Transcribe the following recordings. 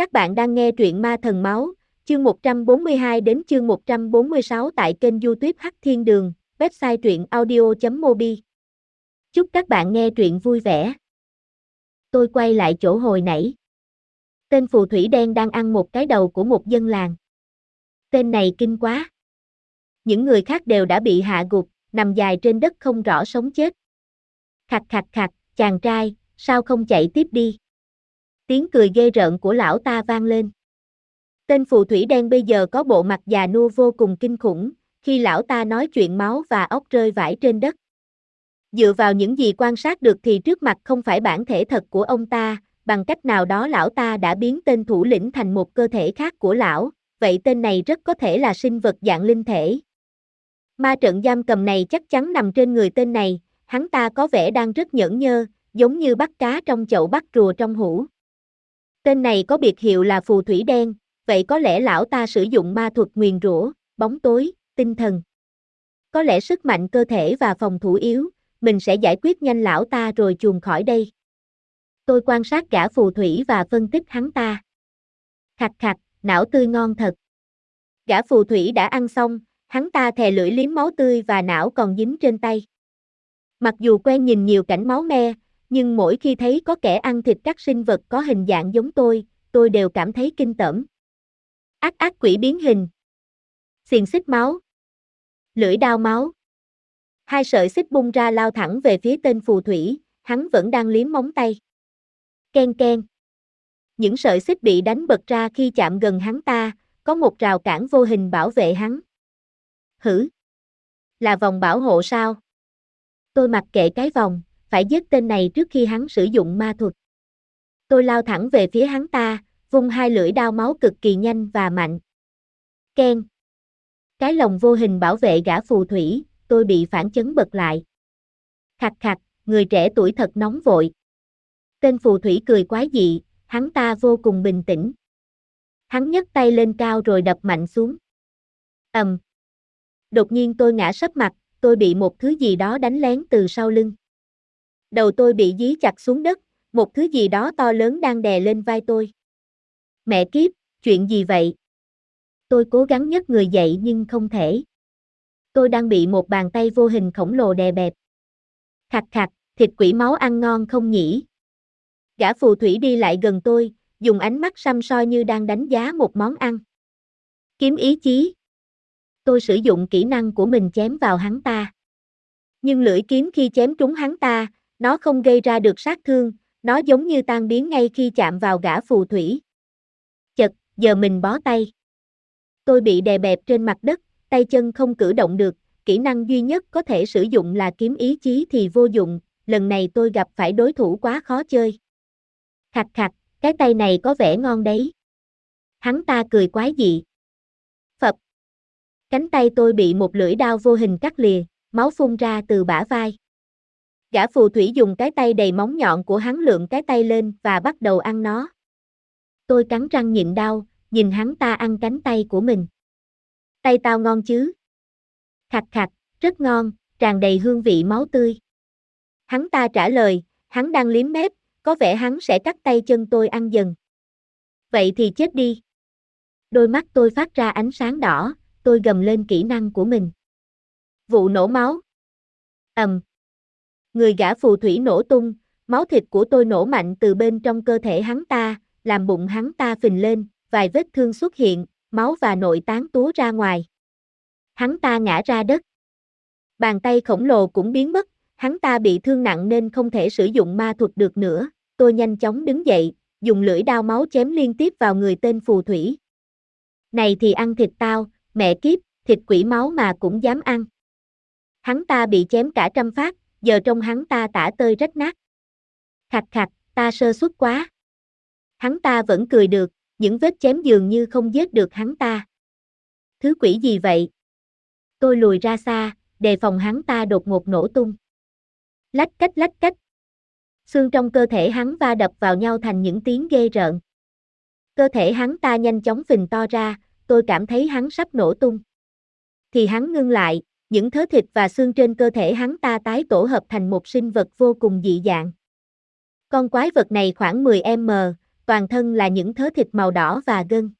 Các bạn đang nghe truyện Ma Thần Máu, chương 142 đến chương 146 tại kênh youtube Hắc Thiên Đường, website truyện audio.mobi. Chúc các bạn nghe truyện vui vẻ. Tôi quay lại chỗ hồi nãy. Tên phù thủy đen đang ăn một cái đầu của một dân làng. Tên này kinh quá. Những người khác đều đã bị hạ gục, nằm dài trên đất không rõ sống chết. Khặt khặt khặt, chàng trai, sao không chạy tiếp đi? Tiếng cười ghê rợn của lão ta vang lên. Tên phù thủy đen bây giờ có bộ mặt già nua vô cùng kinh khủng, khi lão ta nói chuyện máu và ốc rơi vãi trên đất. Dựa vào những gì quan sát được thì trước mặt không phải bản thể thật của ông ta, bằng cách nào đó lão ta đã biến tên thủ lĩnh thành một cơ thể khác của lão, vậy tên này rất có thể là sinh vật dạng linh thể. Ma trận giam cầm này chắc chắn nằm trên người tên này, hắn ta có vẻ đang rất nhẫn nhơ, giống như bắt cá trong chậu bắt rùa trong hũ. Tên này có biệt hiệu là phù thủy đen, vậy có lẽ lão ta sử dụng ma thuật nguyền rủa, bóng tối, tinh thần. Có lẽ sức mạnh cơ thể và phòng thủ yếu, mình sẽ giải quyết nhanh lão ta rồi chuồn khỏi đây. Tôi quan sát gã phù thủy và phân tích hắn ta. Khạch khạch, não tươi ngon thật. Gã phù thủy đã ăn xong, hắn ta thè lưỡi liếm máu tươi và não còn dính trên tay. Mặc dù quen nhìn nhiều cảnh máu me, nhưng mỗi khi thấy có kẻ ăn thịt các sinh vật có hình dạng giống tôi, tôi đều cảm thấy kinh tởm. Ác ác quỷ biến hình. Xiền xích máu. Lưỡi đao máu. Hai sợi xích bung ra lao thẳng về phía tên phù thủy, hắn vẫn đang liếm móng tay. Ken ken. Những sợi xích bị đánh bật ra khi chạm gần hắn ta, có một rào cản vô hình bảo vệ hắn. Hử? Là vòng bảo hộ sao? Tôi mặc kệ cái vòng, phải giết tên này trước khi hắn sử dụng ma thuật. Tôi lao thẳng về phía hắn ta, vung hai lưỡi đao máu cực kỳ nhanh và mạnh. Ken. Cái lồng vô hình bảo vệ gã phù thủy, tôi bị phản chấn bật lại. Khặt khặt, người trẻ tuổi thật nóng vội. Tên phù thủy cười quái dị, hắn ta vô cùng bình tĩnh. Hắn nhấc tay lên cao rồi đập mạnh xuống. ầm. Đột nhiên tôi ngã sấp mặt, tôi bị một thứ gì đó đánh lén từ sau lưng. Đầu tôi bị dí chặt xuống đất, một thứ gì đó to lớn đang đè lên vai tôi. Mẹ kiếp, chuyện gì vậy? Tôi cố gắng nhấc người dậy nhưng không thể. Tôi đang bị một bàn tay vô hình khổng lồ đè bẹp. Khặt khặt, thịt quỷ máu ăn ngon không nhỉ? Gã phù thủy đi lại gần tôi, dùng ánh mắt xăm soi như đang đánh giá một món ăn. Kiếm ý chí. Tôi sử dụng kỹ năng của mình chém vào hắn ta. Nhưng lưỡi kiếm khi chém trúng hắn ta, nó không gây ra được sát thương, nó giống như tan biến ngay khi chạm vào gã phù thủy. Chật, giờ mình bó tay. Tôi bị đè bẹp trên mặt đất, tay chân không cử động được, kỹ năng duy nhất có thể sử dụng là kiếm ý chí thì vô dụng, lần này tôi gặp phải đối thủ quá khó chơi. Khặt khặt, cái tay này có vẻ ngon đấy. Hắn ta cười quái dị. Phập. Cánh tay tôi bị một lưỡi đao vô hình cắt lìa, máu phun ra từ bả vai. Gã phù thủy dùng cái tay đầy móng nhọn của hắn lượng cái tay lên và bắt đầu ăn nó. Tôi cắn răng nhịn đau, nhìn hắn ta ăn cánh tay của mình. Tay tao ngon chứ? Khạch khạch, rất ngon, tràn đầy hương vị máu tươi. Hắn ta trả lời, hắn đang liếm mép, có vẻ hắn sẽ cắt tay chân tôi ăn dần. Vậy thì chết đi. Đôi mắt tôi phát ra ánh sáng đỏ, tôi gầm lên kỹ năng của mình. Vụ nổ máu. ầm, Người gã phù thủy nổ tung, máu thịt của tôi nổ mạnh từ bên trong cơ thể hắn ta, làm bụng hắn ta phình lên, vài vết thương xuất hiện, máu và nội tán túa ra ngoài. Hắn ta ngã ra đất. Bàn tay khổng lồ cũng biến mất, hắn ta bị thương nặng nên không thể sử dụng ma thuật được nữa. Tôi nhanh chóng đứng dậy, dùng lưỡi đao máu chém liên tiếp vào người tên phù thủy. Này thì ăn thịt tao, mẹ kiếp, thịt quỷ máu mà cũng dám ăn. Hắn ta bị chém cả trăm phát, giờ trong hắn ta tả tơi rách nát. Khạch khạch, ta sơ suất quá. Hắn ta vẫn cười được, những vết chém dường như không giết được hắn ta. Thứ quỷ gì vậy? Tôi lùi ra xa, đề phòng hắn ta đột ngột nổ tung. Lách cách lách cách. Xương trong cơ thể hắn va đập vào nhau thành những tiếng ghê rợn. Cơ thể hắn ta nhanh chóng phình to ra, tôi cảm thấy hắn sắp nổ tung. Thì hắn ngưng lại, những thớ thịt và xương trên cơ thể hắn ta tái tổ hợp thành một sinh vật vô cùng dị dạng. Con quái vật này khoảng 10m, toàn thân là những thớ thịt màu đỏ và gân.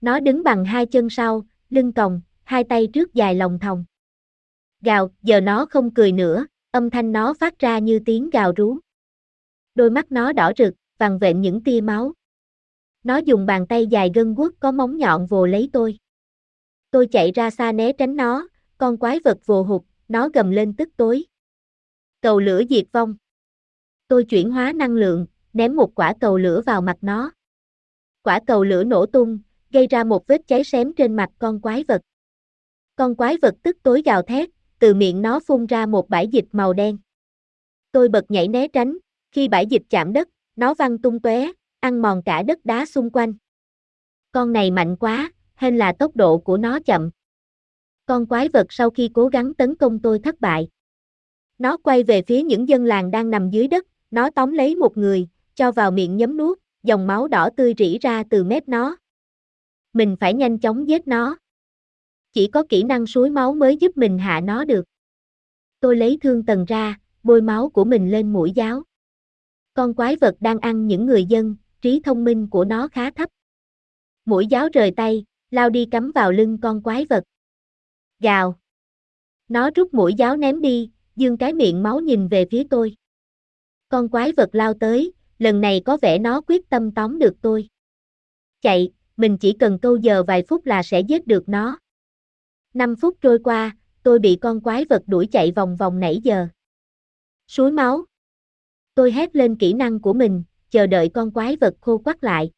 Nó đứng bằng hai chân sau, lưng còng, hai tay trước dài lòng thòng. Gào, giờ nó không cười nữa, âm thanh nó phát ra như tiếng gào rú. Đôi mắt nó đỏ rực, vằn vện những tia máu. Nó dùng bàn tay dài gân guốc có móng nhọn vồ lấy tôi. Tôi chạy ra xa né tránh nó, con quái vật vồ hụt, nó gầm lên tức tối. Cầu lửa diệt vong. Tôi chuyển hóa năng lượng, ném một quả cầu lửa vào mặt nó. Quả cầu lửa nổ tung, gây ra một vết cháy xém trên mặt con quái vật. Con quái vật tức tối gào thét, từ miệng nó phun ra một bãi dịch màu đen. Tôi bật nhảy né tránh, khi bãi dịch chạm đất, nó văng tung tóe, ăn mòn cả đất đá xung quanh. Con này mạnh quá, hên là tốc độ của nó chậm. Con quái vật sau khi cố gắng tấn công tôi thất bại. Nó quay về phía những dân làng đang nằm dưới đất, nó tóm lấy một người, cho vào miệng nhấm nuốt, dòng máu đỏ tươi rỉ ra từ mép nó. Mình phải nhanh chóng giết nó. Chỉ có kỹ năng suối máu mới giúp mình hạ nó được. Tôi lấy thương tần ra, bôi máu của mình lên mũi giáo. Con quái vật đang ăn những người dân, trí thông minh của nó khá thấp. Mũi giáo rời tay, lao đi cắm vào lưng con quái vật. Gào. Nó rút mũi giáo ném đi, dương cái miệng máu nhìn về phía tôi. Con quái vật lao tới, lần này có vẻ nó quyết tâm tóm được tôi. Chạy, mình chỉ cần câu giờ vài phút là sẽ giết được nó. 5 phút trôi qua, tôi bị con quái vật đuổi chạy vòng vòng nãy giờ. Suối máu. Tôi hét lên kỹ năng của mình, chờ đợi con quái vật khô quắt lại.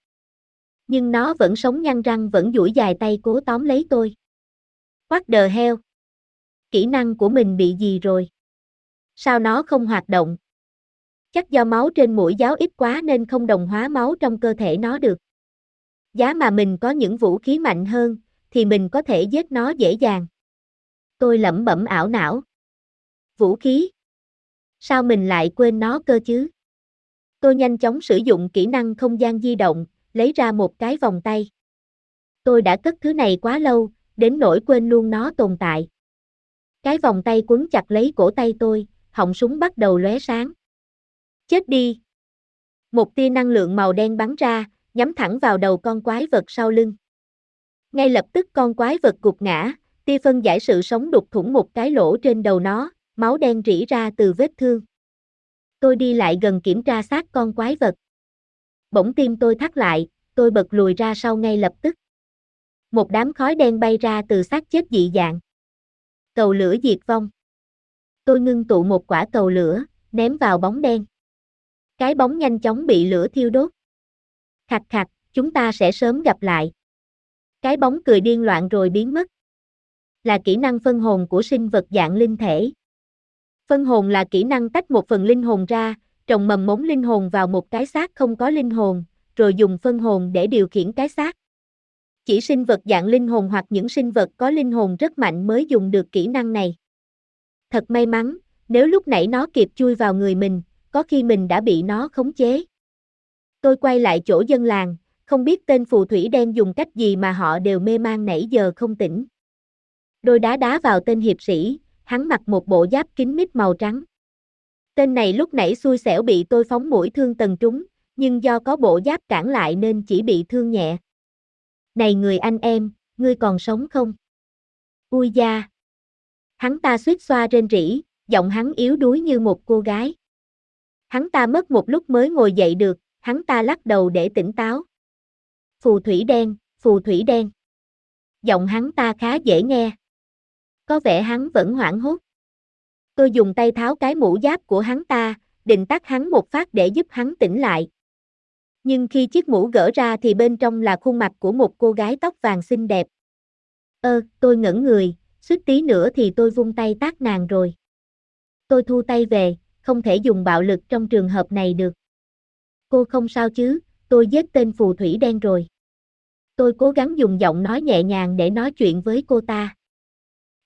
Nhưng nó vẫn sống nhăn răng vẫn duỗi dài tay cố tóm lấy tôi. What đờ heo. Kỹ năng của mình bị gì rồi? Sao nó không hoạt động? Chắc do máu trên mũi giáo ít quá nên không đồng hóa máu trong cơ thể nó được. Giá mà mình có những vũ khí mạnh hơn, thì mình có thể giết nó dễ dàng. Tôi lẩm bẩm ảo não. Vũ khí? Sao mình lại quên nó cơ chứ? Tôi nhanh chóng sử dụng kỹ năng không gian di động, lấy ra một cái vòng tay. Tôi đã cất thứ này quá lâu, đến nỗi quên luôn nó tồn tại. Cái vòng tay quấn chặt lấy cổ tay tôi, họng súng bắt đầu lóe sáng. Chết đi! Một tia năng lượng màu đen bắn ra, nhắm thẳng vào đầu con quái vật sau lưng. Ngay lập tức con quái vật gục ngã, tia phân giải sự sống đục thủng một cái lỗ trên đầu nó, máu đen rỉ ra từ vết thương. Tôi đi lại gần kiểm tra xác con quái vật. Bỗng tim tôi thắt lại, tôi bật lùi ra sau ngay lập tức. Một đám khói đen bay ra từ xác chết dị dạng. Cầu lửa diệt vong. Tôi ngưng tụ một quả cầu lửa, ném vào bóng đen. Cái bóng nhanh chóng bị lửa thiêu đốt. khạch khạch, chúng ta sẽ sớm gặp lại. Cái bóng cười điên loạn rồi biến mất. Là kỹ năng phân hồn của sinh vật dạng linh thể. Phân hồn là kỹ năng tách một phần linh hồn ra, trồng mầm mống linh hồn vào một cái xác không có linh hồn, rồi dùng phân hồn để điều khiển cái xác. Chỉ sinh vật dạng linh hồn hoặc những sinh vật có linh hồn rất mạnh mới dùng được kỹ năng này. Thật may mắn, nếu lúc nãy nó kịp chui vào người mình, có khi mình đã bị nó khống chế. Tôi quay lại chỗ dân làng, không biết tên phù thủy đen dùng cách gì mà họ đều mê man nãy giờ không tỉnh. Đôi đá đá vào tên hiệp sĩ, hắn mặc một bộ giáp kín mít màu trắng. Tên này lúc nãy xui xẻo bị tôi phóng mũi thương tần trúng, nhưng do có bộ giáp cản lại nên chỉ bị thương nhẹ. Này người anh em, ngươi còn sống không? Ui da! Hắn ta suýt xoa trên rỉ, giọng hắn yếu đuối như một cô gái. Hắn ta mất một lúc mới ngồi dậy được, hắn ta lắc đầu để tỉnh táo. Phù thủy đen, phù thủy đen. Giọng hắn ta khá dễ nghe. Có vẻ hắn vẫn hoảng hốt. Tôi dùng tay tháo cái mũ giáp của hắn ta, định tắt hắn một phát để giúp hắn tỉnh lại. Nhưng khi chiếc mũ gỡ ra thì bên trong là khuôn mặt của một cô gái tóc vàng xinh đẹp. Ơ, tôi ngẩn người, suýt tí nữa thì tôi vung tay tát nàng rồi. Tôi thu tay về, không thể dùng bạo lực trong trường hợp này được. Cô không sao chứ, tôi giết tên phù thủy đen rồi. Tôi cố gắng dùng giọng nói nhẹ nhàng để nói chuyện với cô ta.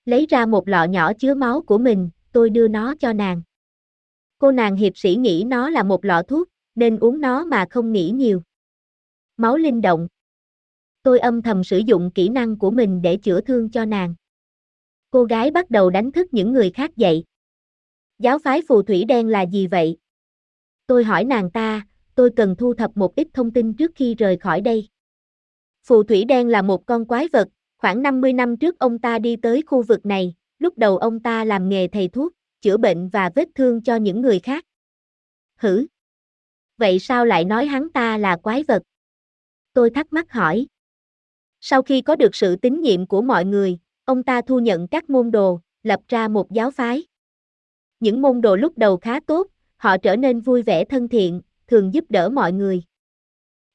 Lấy ra một lọ nhỏ chứa máu của mình, tôi đưa nó cho nàng. Cô nàng hiệp sĩ nghĩ nó là một lọ thuốc, nên uống nó mà không nghĩ nhiều. Máu linh động. Tôi âm thầm sử dụng kỹ năng của mình để chữa thương cho nàng. Cô gái bắt đầu đánh thức những người khác dậy. Giáo phái phù thủy đen là gì vậy? Tôi hỏi nàng ta, tôi cần thu thập một ít thông tin trước khi rời khỏi đây. Phù thủy đen là một con quái vật, khoảng 50 năm trước ông ta đi tới khu vực này, lúc đầu ông ta làm nghề thầy thuốc, chữa bệnh và vết thương cho những người khác. Hử? Vậy sao lại nói hắn ta là quái vật? Tôi thắc mắc hỏi. Sau khi có được sự tín nhiệm của mọi người, ông ta thu nhận các môn đồ, lập ra một giáo phái. Những môn đồ lúc đầu khá tốt, họ trở nên vui vẻ thân thiện, thường giúp đỡ mọi người.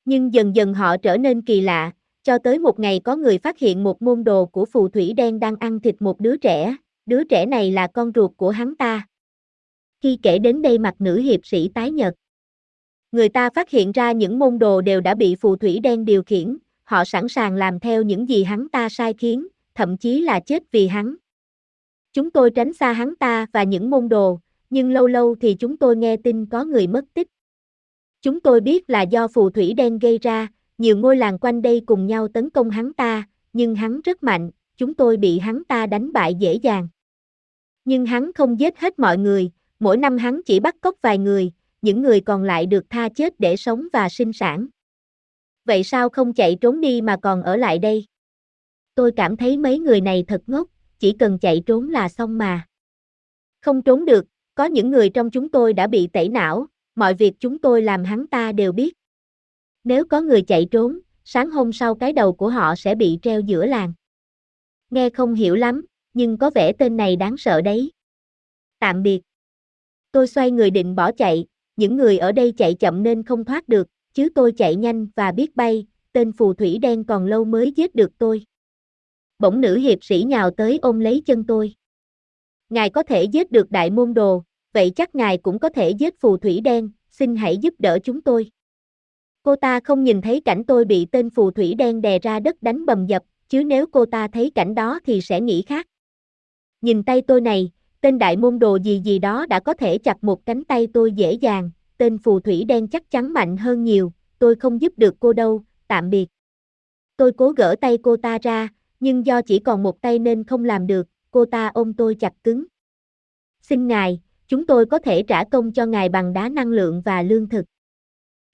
Nhưng dần dần họ trở nên kỳ lạ, cho tới một ngày có người phát hiện một môn đồ của phù thủy đen đang ăn thịt một đứa trẻ, đứa trẻ này là con ruột của hắn ta. Khi kể đến đây mặt nữ hiệp sĩ tái nhật. Người ta phát hiện ra những môn đồ đều đã bị phù thủy đen điều khiển, họ sẵn sàng làm theo những gì hắn ta sai khiến, thậm chí là chết vì hắn. Chúng tôi tránh xa hắn ta và những môn đồ, nhưng lâu lâu thì chúng tôi nghe tin có người mất tích. Chúng tôi biết là do phù thủy đen gây ra, nhiều ngôi làng quanh đây cùng nhau tấn công hắn ta, nhưng hắn rất mạnh, chúng tôi bị hắn ta đánh bại dễ dàng. Nhưng hắn không giết hết mọi người, mỗi năm hắn chỉ bắt cóc vài người, những người còn lại được tha chết để sống và sinh sản. Vậy sao không chạy trốn đi mà còn ở lại đây? Tôi cảm thấy mấy người này thật ngốc, chỉ cần chạy trốn là xong mà. Không trốn được, có những người trong chúng tôi đã bị tẩy não, mọi việc chúng tôi làm hắn ta đều biết. Nếu có người chạy trốn, sáng hôm sau cái đầu của họ sẽ bị treo giữa làng. Nghe không hiểu lắm, nhưng có vẻ tên này đáng sợ đấy. Tạm biệt. Tôi xoay người định bỏ chạy, những người ở đây chạy chậm nên không thoát được, chứ tôi chạy nhanh và biết bay, tên phù thủy đen còn lâu mới giết được tôi. Bỗng nữ hiệp sĩ nhào tới ôm lấy chân tôi. Ngài có thể giết được đại môn đồ, vậy chắc ngài cũng có thể giết phù thủy đen, xin hãy giúp đỡ chúng tôi. Cô ta không nhìn thấy cảnh tôi bị tên phù thủy đen đè ra đất đánh bầm dập, chứ nếu cô ta thấy cảnh đó thì sẽ nghĩ khác. Nhìn tay tôi này, tên đại môn đồ gì gì đó đã có thể chặt một cánh tay tôi dễ dàng, tên phù thủy đen chắc chắn mạnh hơn nhiều, tôi không giúp được cô đâu, tạm biệt. Tôi cố gỡ tay cô ta ra, nhưng do chỉ còn một tay nên không làm được, cô ta ôm tôi chặt cứng. Xin ngài, chúng tôi có thể trả công cho ngài bằng đá năng lượng và lương thực.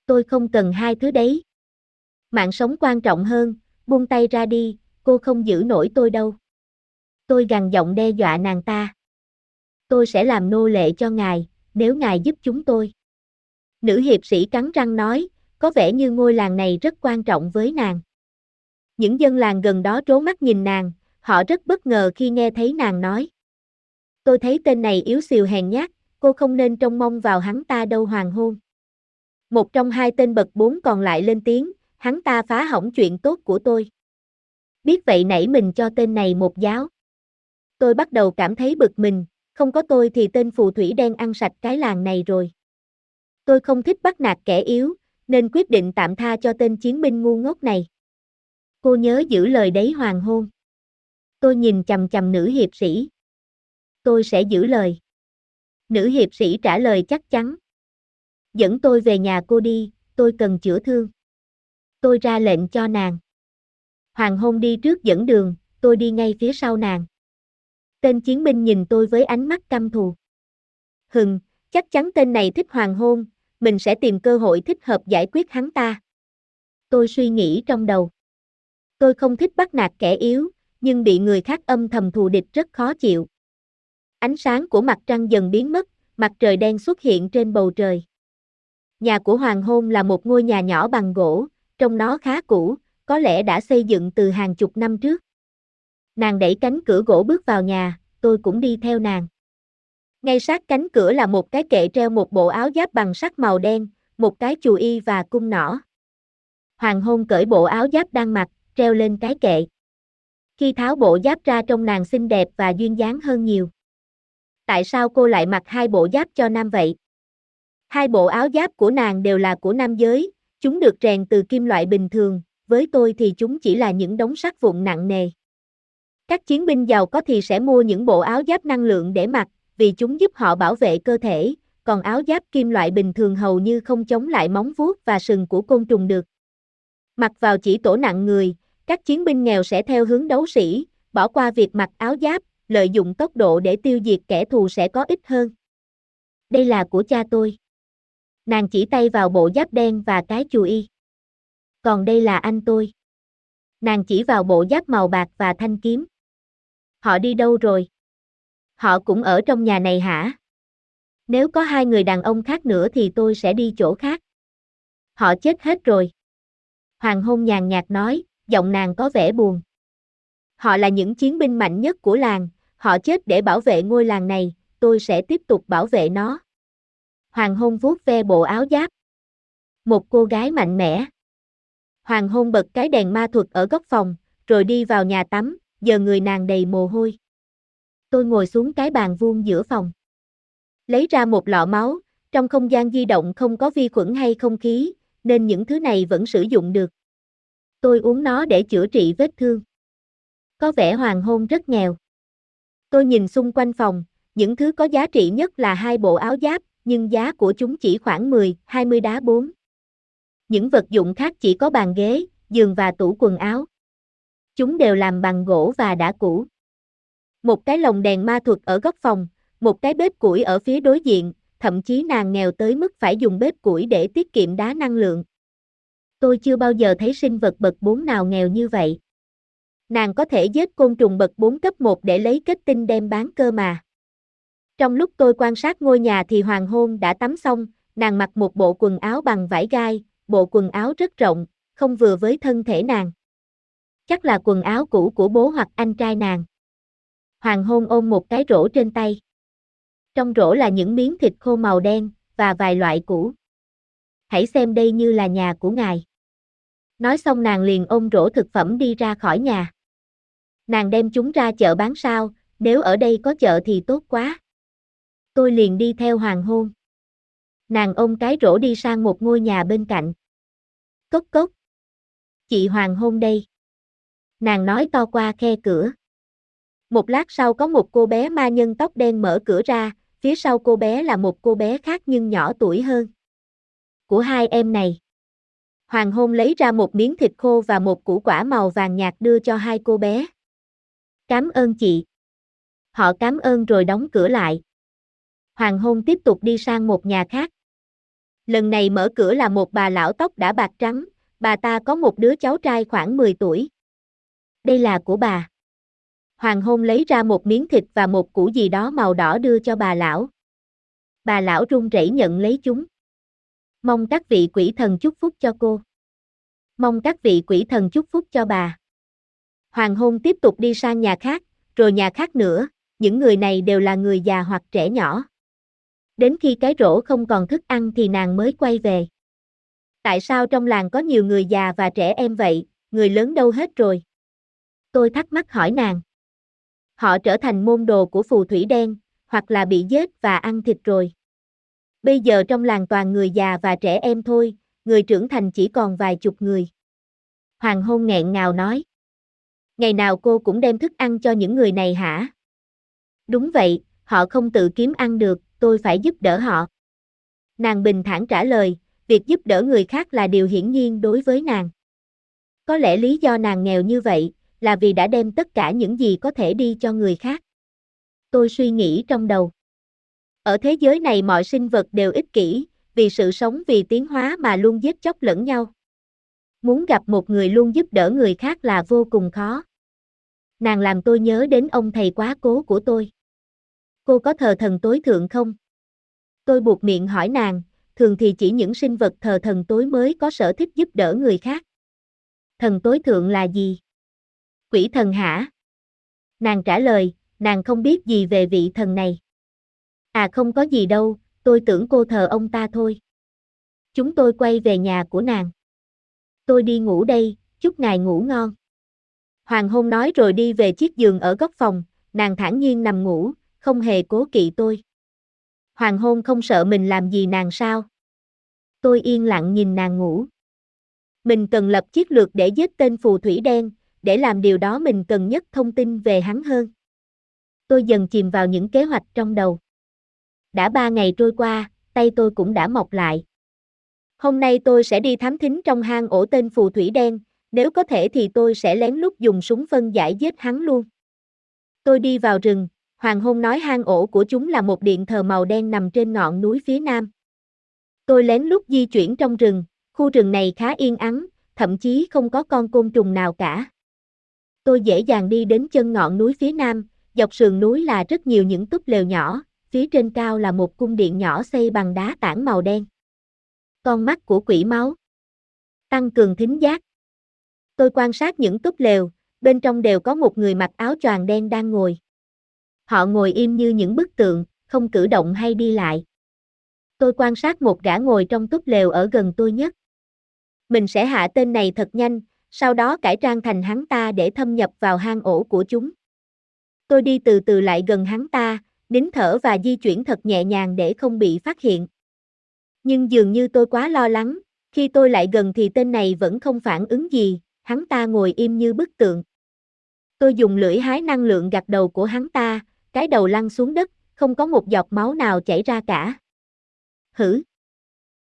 Tôi không cần hai thứ đấy. Mạng sống quan trọng hơn, buông tay ra đi, cô không giữ nổi tôi đâu. Tôi gằn giọng đe dọa nàng ta. Tôi sẽ làm nô lệ cho ngài, nếu ngài giúp chúng tôi. Nữ hiệp sĩ cắn răng nói, có vẻ như ngôi làng này rất quan trọng với nàng. Những dân làng gần đó trố mắt nhìn nàng, họ rất bất ngờ khi nghe thấy nàng nói. Tôi thấy tên này yếu xìu hèn nhát, cô không nên trông mong vào hắn ta đâu hoàng hôn. Một trong hai tên bậc bốn còn lại lên tiếng, hắn ta phá hỏng chuyện tốt của tôi. Biết vậy nãy mình cho tên này một giáo. Tôi bắt đầu cảm thấy bực mình, không có tôi thì tên phù thủy đen ăn sạch cái làng này rồi. Tôi không thích bắt nạt kẻ yếu, nên quyết định tạm tha cho tên chiến binh ngu ngốc này. Cô nhớ giữ lời đấy hoàng hôn. Tôi nhìn chầm chầm nữ hiệp sĩ. Tôi sẽ giữ lời. Nữ hiệp sĩ trả lời chắc chắn. Dẫn tôi về nhà cô đi, tôi cần chữa thương. Tôi ra lệnh cho nàng. Hoàng hôn đi trước dẫn đường, tôi đi ngay phía sau nàng. Tên chiến binh nhìn tôi với ánh mắt căm thù. Hừng, chắc chắn tên này thích hoàng hôn, mình sẽ tìm cơ hội thích hợp giải quyết hắn ta. Tôi suy nghĩ trong đầu. Tôi không thích bắt nạt kẻ yếu, nhưng bị người khác âm thầm thù địch rất khó chịu. Ánh sáng của mặt trăng dần biến mất, mặt trời đen xuất hiện trên bầu trời. Nhà của Hoàng Hôn là một ngôi nhà nhỏ bằng gỗ, trong nó khá cũ, có lẽ đã xây dựng từ hàng chục năm trước. Nàng đẩy cánh cửa gỗ bước vào nhà, tôi cũng đi theo nàng. Ngay sát cánh cửa là một cái kệ treo một bộ áo giáp bằng sắt màu đen, một cái chù y và cung nỏ. Hoàng hôn cởi bộ áo giáp đang mặc, treo lên cái kệ. Khi tháo bộ giáp ra trông nàng xinh đẹp và duyên dáng hơn nhiều. Tại sao cô lại mặc hai bộ giáp cho nam vậy? Hai bộ áo giáp của nàng đều là của nam giới, chúng được rèn từ kim loại bình thường, với tôi thì chúng chỉ là những đống sắt vụn nặng nề. Các chiến binh giàu có thì sẽ mua những bộ áo giáp năng lượng để mặc, vì chúng giúp họ bảo vệ cơ thể, còn áo giáp kim loại bình thường hầu như không chống lại móng vuốt và sừng của côn trùng được. Mặc vào chỉ tổ nặng người, các chiến binh nghèo sẽ theo hướng đấu sĩ, bỏ qua việc mặc áo giáp, lợi dụng tốc độ để tiêu diệt kẻ thù sẽ có ích hơn. Đây là của cha tôi. Nàng chỉ tay vào bộ giáp đen và cái chù y. Còn đây là anh tôi. Nàng chỉ vào bộ giáp màu bạc và thanh kiếm. Họ đi đâu rồi? Họ cũng ở trong nhà này hả? Nếu có hai người đàn ông khác nữa thì tôi sẽ đi chỗ khác. Họ chết hết rồi. Hoàng hôn nhàn nhạt nói, giọng nàng có vẻ buồn. Họ là những chiến binh mạnh nhất của làng, họ chết để bảo vệ ngôi làng này, tôi sẽ tiếp tục bảo vệ nó. Hoàng hôn vuốt ve bộ áo giáp. Một cô gái mạnh mẽ. Hoàng hôn bật cái đèn ma thuật ở góc phòng, rồi đi vào nhà tắm, giờ người nàng đầy mồ hôi. Tôi ngồi xuống cái bàn vuông giữa phòng. Lấy ra một lọ máu, trong không gian di động không có vi khuẩn hay không khí, nên những thứ này vẫn sử dụng được. Tôi uống nó để chữa trị vết thương. Có vẻ hoàng hôn rất nghèo. Tôi nhìn xung quanh phòng, những thứ có giá trị nhất là hai bộ áo giáp, nhưng giá của chúng chỉ khoảng 10, 20 đá 4. Những vật dụng khác chỉ có bàn ghế, giường và tủ quần áo. Chúng đều làm bằng gỗ và đã cũ. Một cái lồng đèn ma thuật ở góc phòng, một cái bếp củi ở phía đối diện, thậm chí nàng nghèo tới mức phải dùng bếp củi để tiết kiệm đá năng lượng. Tôi chưa bao giờ thấy sinh vật bậc 4 nào nghèo như vậy. Nàng có thể giết côn trùng bậc 4 cấp 1 để lấy kết tinh đem bán cơ mà. Trong lúc tôi quan sát ngôi nhà thì hoàng hôn đã tắm xong, nàng mặc một bộ quần áo bằng vải gai, bộ quần áo rất rộng, không vừa với thân thể nàng. Chắc là quần áo cũ của bố hoặc anh trai nàng. Hoàng hôn ôm một cái rổ trên tay. Trong rổ là những miếng thịt khô màu đen, và vài loại củ. Hãy xem đây như là nhà của ngài. Nói xong nàng liền ôm rổ thực phẩm đi ra khỏi nhà. Nàng đem chúng ra chợ bán sao, nếu ở đây có chợ thì tốt quá. Tôi liền đi theo hoàng hôn. Nàng ôm cái rổ đi sang một ngôi nhà bên cạnh. Cốc cốc. Chị hoàng hôn đây. Nàng nói to qua khe cửa. Một lát sau có một cô bé ma nhân tóc đen mở cửa ra, phía sau cô bé là một cô bé khác nhưng nhỏ tuổi hơn. Của hai em này. Hoàng hôn lấy ra một miếng thịt khô và một củ quả màu vàng nhạt đưa cho hai cô bé. Cám ơn chị. Họ cám ơn rồi đóng cửa lại. Hoàng hôn tiếp tục đi sang một nhà khác. Lần này mở cửa là một bà lão tóc đã bạc trắng, bà ta có một đứa cháu trai khoảng 10 tuổi. Đây là của bà. Hoàng hôn lấy ra một miếng thịt và một củ gì đó màu đỏ đưa cho bà lão. Bà lão run rẩy nhận lấy chúng. Mong các vị quỷ thần chúc phúc cho cô. Mong các vị quỷ thần chúc phúc cho bà. Hoàng hôn tiếp tục đi sang nhà khác, rồi nhà khác nữa, những người này đều là người già hoặc trẻ nhỏ. Đến khi cái rổ không còn thức ăn thì nàng mới quay về. Tại sao trong làng có nhiều người già và trẻ em vậy, người lớn đâu hết rồi? Tôi thắc mắc hỏi nàng. Họ trở thành môn đồ của phù thủy đen, hoặc là bị giết và ăn thịt rồi. Bây giờ trong làng toàn người già và trẻ em thôi, người trưởng thành chỉ còn vài chục người. Hoàng hôn nghẹn ngào nói. Ngày nào cô cũng đem thức ăn cho những người này hả? Đúng vậy, họ không tự kiếm ăn được, tôi phải giúp đỡ họ. Nàng bình thản trả lời, việc giúp đỡ người khác là điều hiển nhiên đối với nàng. Có lẽ lý do nàng nghèo như vậy, là vì đã đem tất cả những gì có thể đi cho người khác. Tôi suy nghĩ trong đầu. Ở thế giới này mọi sinh vật đều ích kỷ, vì sự sống vì tiến hóa mà luôn giết chóc lẫn nhau. Muốn gặp một người luôn giúp đỡ người khác là vô cùng khó. Nàng làm tôi nhớ đến ông thầy quá cố của tôi. Cô có thờ thần tối thượng không? Tôi buộc miệng hỏi nàng, thường thì chỉ những sinh vật thờ thần tối mới có sở thích giúp đỡ người khác. Thần tối thượng là gì? Quỷ thần hả? Nàng trả lời, nàng không biết gì về vị thần này. À không có gì đâu, tôi tưởng cô thờ ông ta thôi. Chúng tôi quay về nhà của nàng. Tôi đi ngủ đây, chúc ngài ngủ ngon. Hoàng hôn nói rồi đi về chiếc giường ở góc phòng, nàng thản nhiên nằm ngủ, không hề cố kỵ tôi. Hoàng hôn không sợ mình làm gì nàng sao? Tôi yên lặng nhìn nàng ngủ. Mình cần lập chiếc lược để giết tên phù thủy đen, để làm điều đó mình cần nhất thông tin về hắn hơn. Tôi dần chìm vào những kế hoạch trong đầu. Đã ba ngày trôi qua, tay tôi cũng đã mọc lại. Hôm nay tôi sẽ đi thám thính trong hang ổ tên phù thủy đen, nếu có thể thì tôi sẽ lén lút dùng súng phân giải giết hắn luôn. Tôi đi vào rừng, Hoàng hôn nói hang ổ của chúng là một điện thờ màu đen nằm trên ngọn núi phía nam. Tôi lén lút di chuyển trong rừng, khu rừng này khá yên ắng, thậm chí không có con côn trùng nào cả. Tôi dễ dàng đi đến chân ngọn núi phía nam, dọc sườn núi là rất nhiều những túp lều nhỏ, phía trên cao là một cung điện nhỏ xây bằng đá tảng màu đen. Con mắt của quỷ máu. Tăng cường thính giác. Tôi quan sát những túp lều, bên trong đều có một người mặc áo choàng đen đang ngồi. Họ ngồi im như những bức tượng, không cử động hay đi lại. Tôi quan sát một gã ngồi trong túp lều ở gần tôi nhất. Mình sẽ hạ tên này thật nhanh, sau đó cải trang thành hắn ta để thâm nhập vào hang ổ của chúng. Tôi đi từ từ lại gần hắn ta, nín thở và di chuyển thật nhẹ nhàng để không bị phát hiện. Nhưng dường như tôi quá lo lắng, khi tôi lại gần thì tên này vẫn không phản ứng gì, hắn ta ngồi im như bức tượng. Tôi dùng lưỡi hái năng lượng gạt đầu của hắn ta, cái đầu lăn xuống đất, không có một giọt máu nào chảy ra cả. Hử?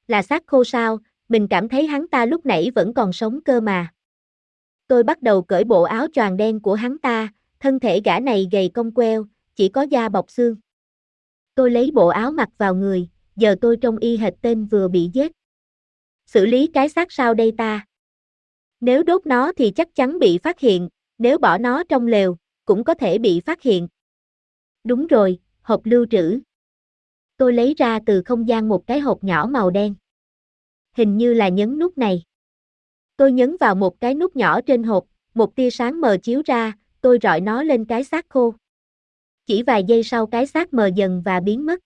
Là xác khô sao, mình cảm thấy hắn ta lúc nãy vẫn còn sống cơ mà. Tôi bắt đầu cởi bộ áo choàng đen của hắn ta, thân thể gã này gầy cong queo, chỉ có da bọc xương. Tôi lấy bộ áo mặc vào người, giờ tôi trông y hệt tên vừa bị giết. Xử lý cái xác sao đây ta? Nếu đốt nó thì chắc chắn bị phát hiện, nếu bỏ nó trong lều, cũng có thể bị phát hiện. Đúng rồi, hộp lưu trữ. Tôi lấy ra từ không gian một cái hộp nhỏ màu đen. Hình như là nhấn nút này. Tôi nhấn vào một cái nút nhỏ trên hộp, một tia sáng mờ chiếu ra, tôi rọi nó lên cái xác khô. Chỉ vài giây sau cái xác mờ dần và biến mất.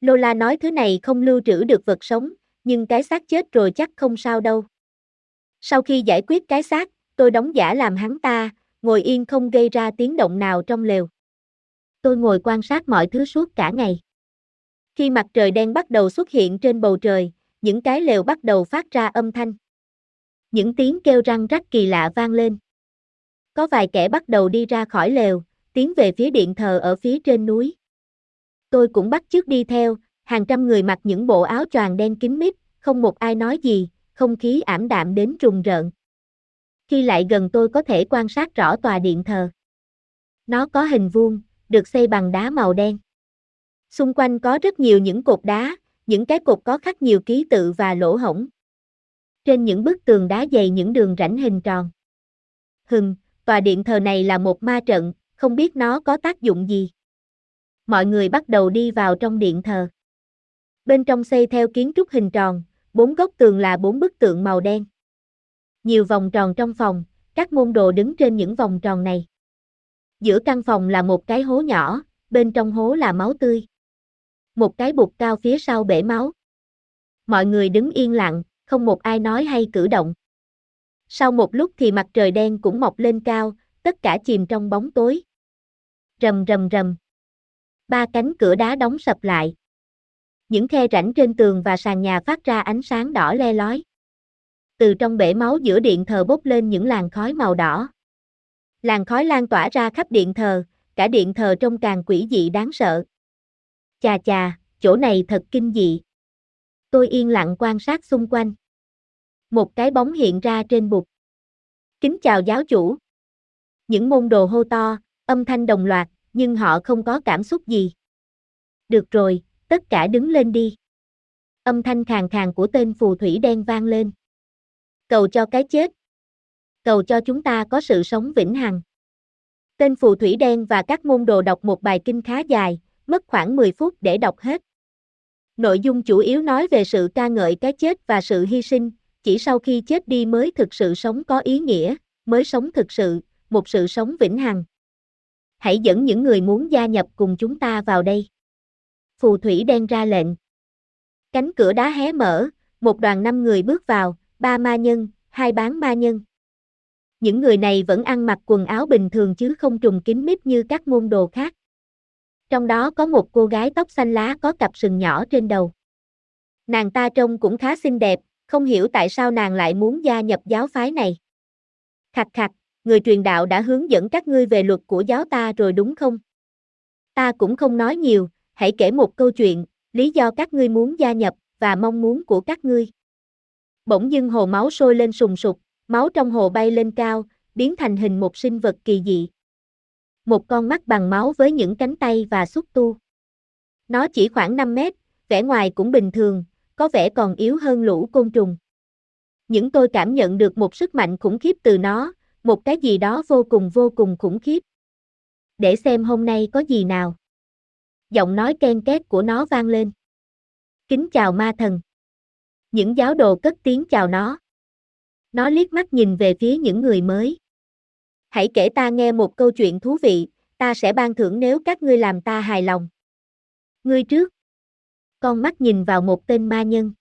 Lola nói thứ này không lưu trữ được vật sống, nhưng cái xác chết rồi chắc không sao đâu. Sau khi giải quyết cái xác, tôi đóng giả làm hắn ta, ngồi yên không gây ra tiếng động nào trong lều. Tôi ngồi quan sát mọi thứ suốt cả ngày. Khi mặt trời đen bắt đầu xuất hiện trên bầu trời, những cái lều bắt đầu phát ra âm thanh. Những tiếng kêu răng rắc kỳ lạ vang lên. Có vài kẻ bắt đầu đi ra khỏi lều, tiến về phía điện thờ ở phía trên núi. Tôi cũng bắt chước đi theo, hàng trăm người mặc những bộ áo choàng đen kín mít, không một ai nói gì, không khí ảm đạm đến trùng rợn. Khi lại gần tôi có thể quan sát rõ tòa điện thờ. Nó có hình vuông, được xây bằng đá màu đen. Xung quanh có rất nhiều những cột đá, những cái cột có khắc nhiều ký tự và lỗ hổng. Trên những bức tường đá dày những đường rãnh hình tròn. Hừm, tòa điện thờ này là một ma trận, không biết nó có tác dụng gì. Mọi người bắt đầu đi vào trong điện thờ. Bên trong xây theo kiến trúc hình tròn, bốn góc tường là bốn bức tượng màu đen. Nhiều vòng tròn trong phòng, các môn đồ đứng trên những vòng tròn này. Giữa căn phòng là một cái hố nhỏ, bên trong hố là máu tươi. Một cái bục cao phía sau bể máu. Mọi người đứng yên lặng, không một ai nói hay cử động. Sau một lúc thì mặt trời đen cũng mọc lên cao, tất cả chìm trong bóng tối. Rầm rầm rầm. Ba cánh cửa đá đóng sập lại. Những khe rãnh trên tường và sàn nhà phát ra ánh sáng đỏ le lói. Từ trong bể máu giữa điện thờ bốc lên những làn khói màu đỏ. Làn khói lan tỏa ra khắp điện thờ, cả điện thờ trông càng quỷ dị đáng sợ. Chà chà, chỗ này thật kinh dị. Tôi yên lặng quan sát xung quanh. Một cái bóng hiện ra trên bục. Kính chào giáo chủ. Những môn đồ hô to, âm thanh đồng loạt, nhưng họ không có cảm xúc gì. Được rồi, tất cả đứng lên đi. Âm thanh khàn khàn của tên phù thủy đen vang lên. Cầu cho cái chết. Cầu cho chúng ta có sự sống vĩnh hằng. Tên phù thủy đen và các môn đồ đọc một bài kinh khá dài, mất khoảng 10 phút để đọc hết. Nội dung chủ yếu nói về sự ca ngợi cái chết và sự hy sinh, chỉ sau khi chết đi mới thực sự sống có ý nghĩa, mới sống thực sự, một sự sống vĩnh hằng. Hãy dẫn những người muốn gia nhập cùng chúng ta vào đây. Phù thủy đen ra lệnh. Cánh cửa đá hé mở, một đoàn năm người bước vào, ba ma nhân, hai bán ma nhân. Những người này vẫn ăn mặc quần áo bình thường chứ không trùng kín mít như các môn đồ khác. Trong đó có một cô gái tóc xanh lá có cặp sừng nhỏ trên đầu. Nàng ta trông cũng khá xinh đẹp, không hiểu tại sao nàng lại muốn gia nhập giáo phái này. Khặt khặt, người truyền đạo đã hướng dẫn các ngươi về luật của giáo ta rồi đúng không? Ta cũng không nói nhiều, hãy kể một câu chuyện, lý do các ngươi muốn gia nhập, và mong muốn của các ngươi. Bỗng dưng hồ máu sôi lên sùng sục, máu trong hồ bay lên cao, biến thành hình một sinh vật kỳ dị. Một con mắt bằng máu với những cánh tay và xúc tu. Nó chỉ khoảng 5 mét, vẻ ngoài cũng bình thường, có vẻ còn yếu hơn lũ côn trùng. Những tôi cảm nhận được một sức mạnh khủng khiếp từ nó, một cái gì đó vô cùng vô cùng khủng khiếp. Để xem hôm nay có gì nào. Giọng nói ken két của nó vang lên. Kính chào ma thần. Những giáo đồ cất tiếng chào nó. Nó liếc mắt nhìn về phía những người mới. Hãy kể ta nghe một câu chuyện thú vị, ta sẽ ban thưởng nếu các ngươi làm ta hài lòng. Ngươi trước. Con mắt nhìn vào một tên ma nhân.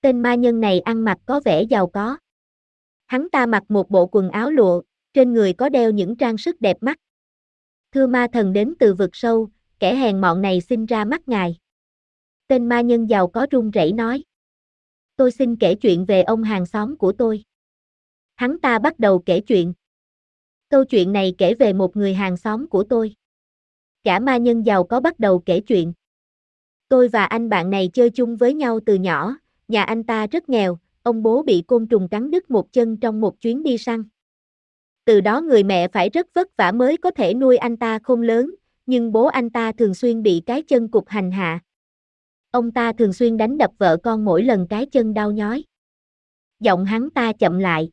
Tên ma nhân này ăn mặc có vẻ giàu có. Hắn ta mặc một bộ quần áo lụa, trên người có đeo những trang sức đẹp mắt. Thưa ma thần đến từ vực sâu, kẻ hèn mọn này sinh ra mắt ngài. Tên ma nhân giàu có run rẩy nói. Tôi xin kể chuyện về ông hàng xóm của tôi. Hắn ta bắt đầu kể chuyện. Câu chuyện này kể về một người hàng xóm của tôi. Cả ma nhân giàu có bắt đầu kể chuyện. Tôi và anh bạn này chơi chung với nhau từ nhỏ, nhà anh ta rất nghèo, ông bố bị côn trùng cắn đứt một chân trong một chuyến đi săn. Từ đó người mẹ phải rất vất vả mới có thể nuôi anh ta khôn lớn, nhưng bố anh ta thường xuyên bị cái chân cục hành hạ. Ông ta thường xuyên đánh đập vợ con mỗi lần cái chân đau nhói. Giọng hắn ta chậm lại.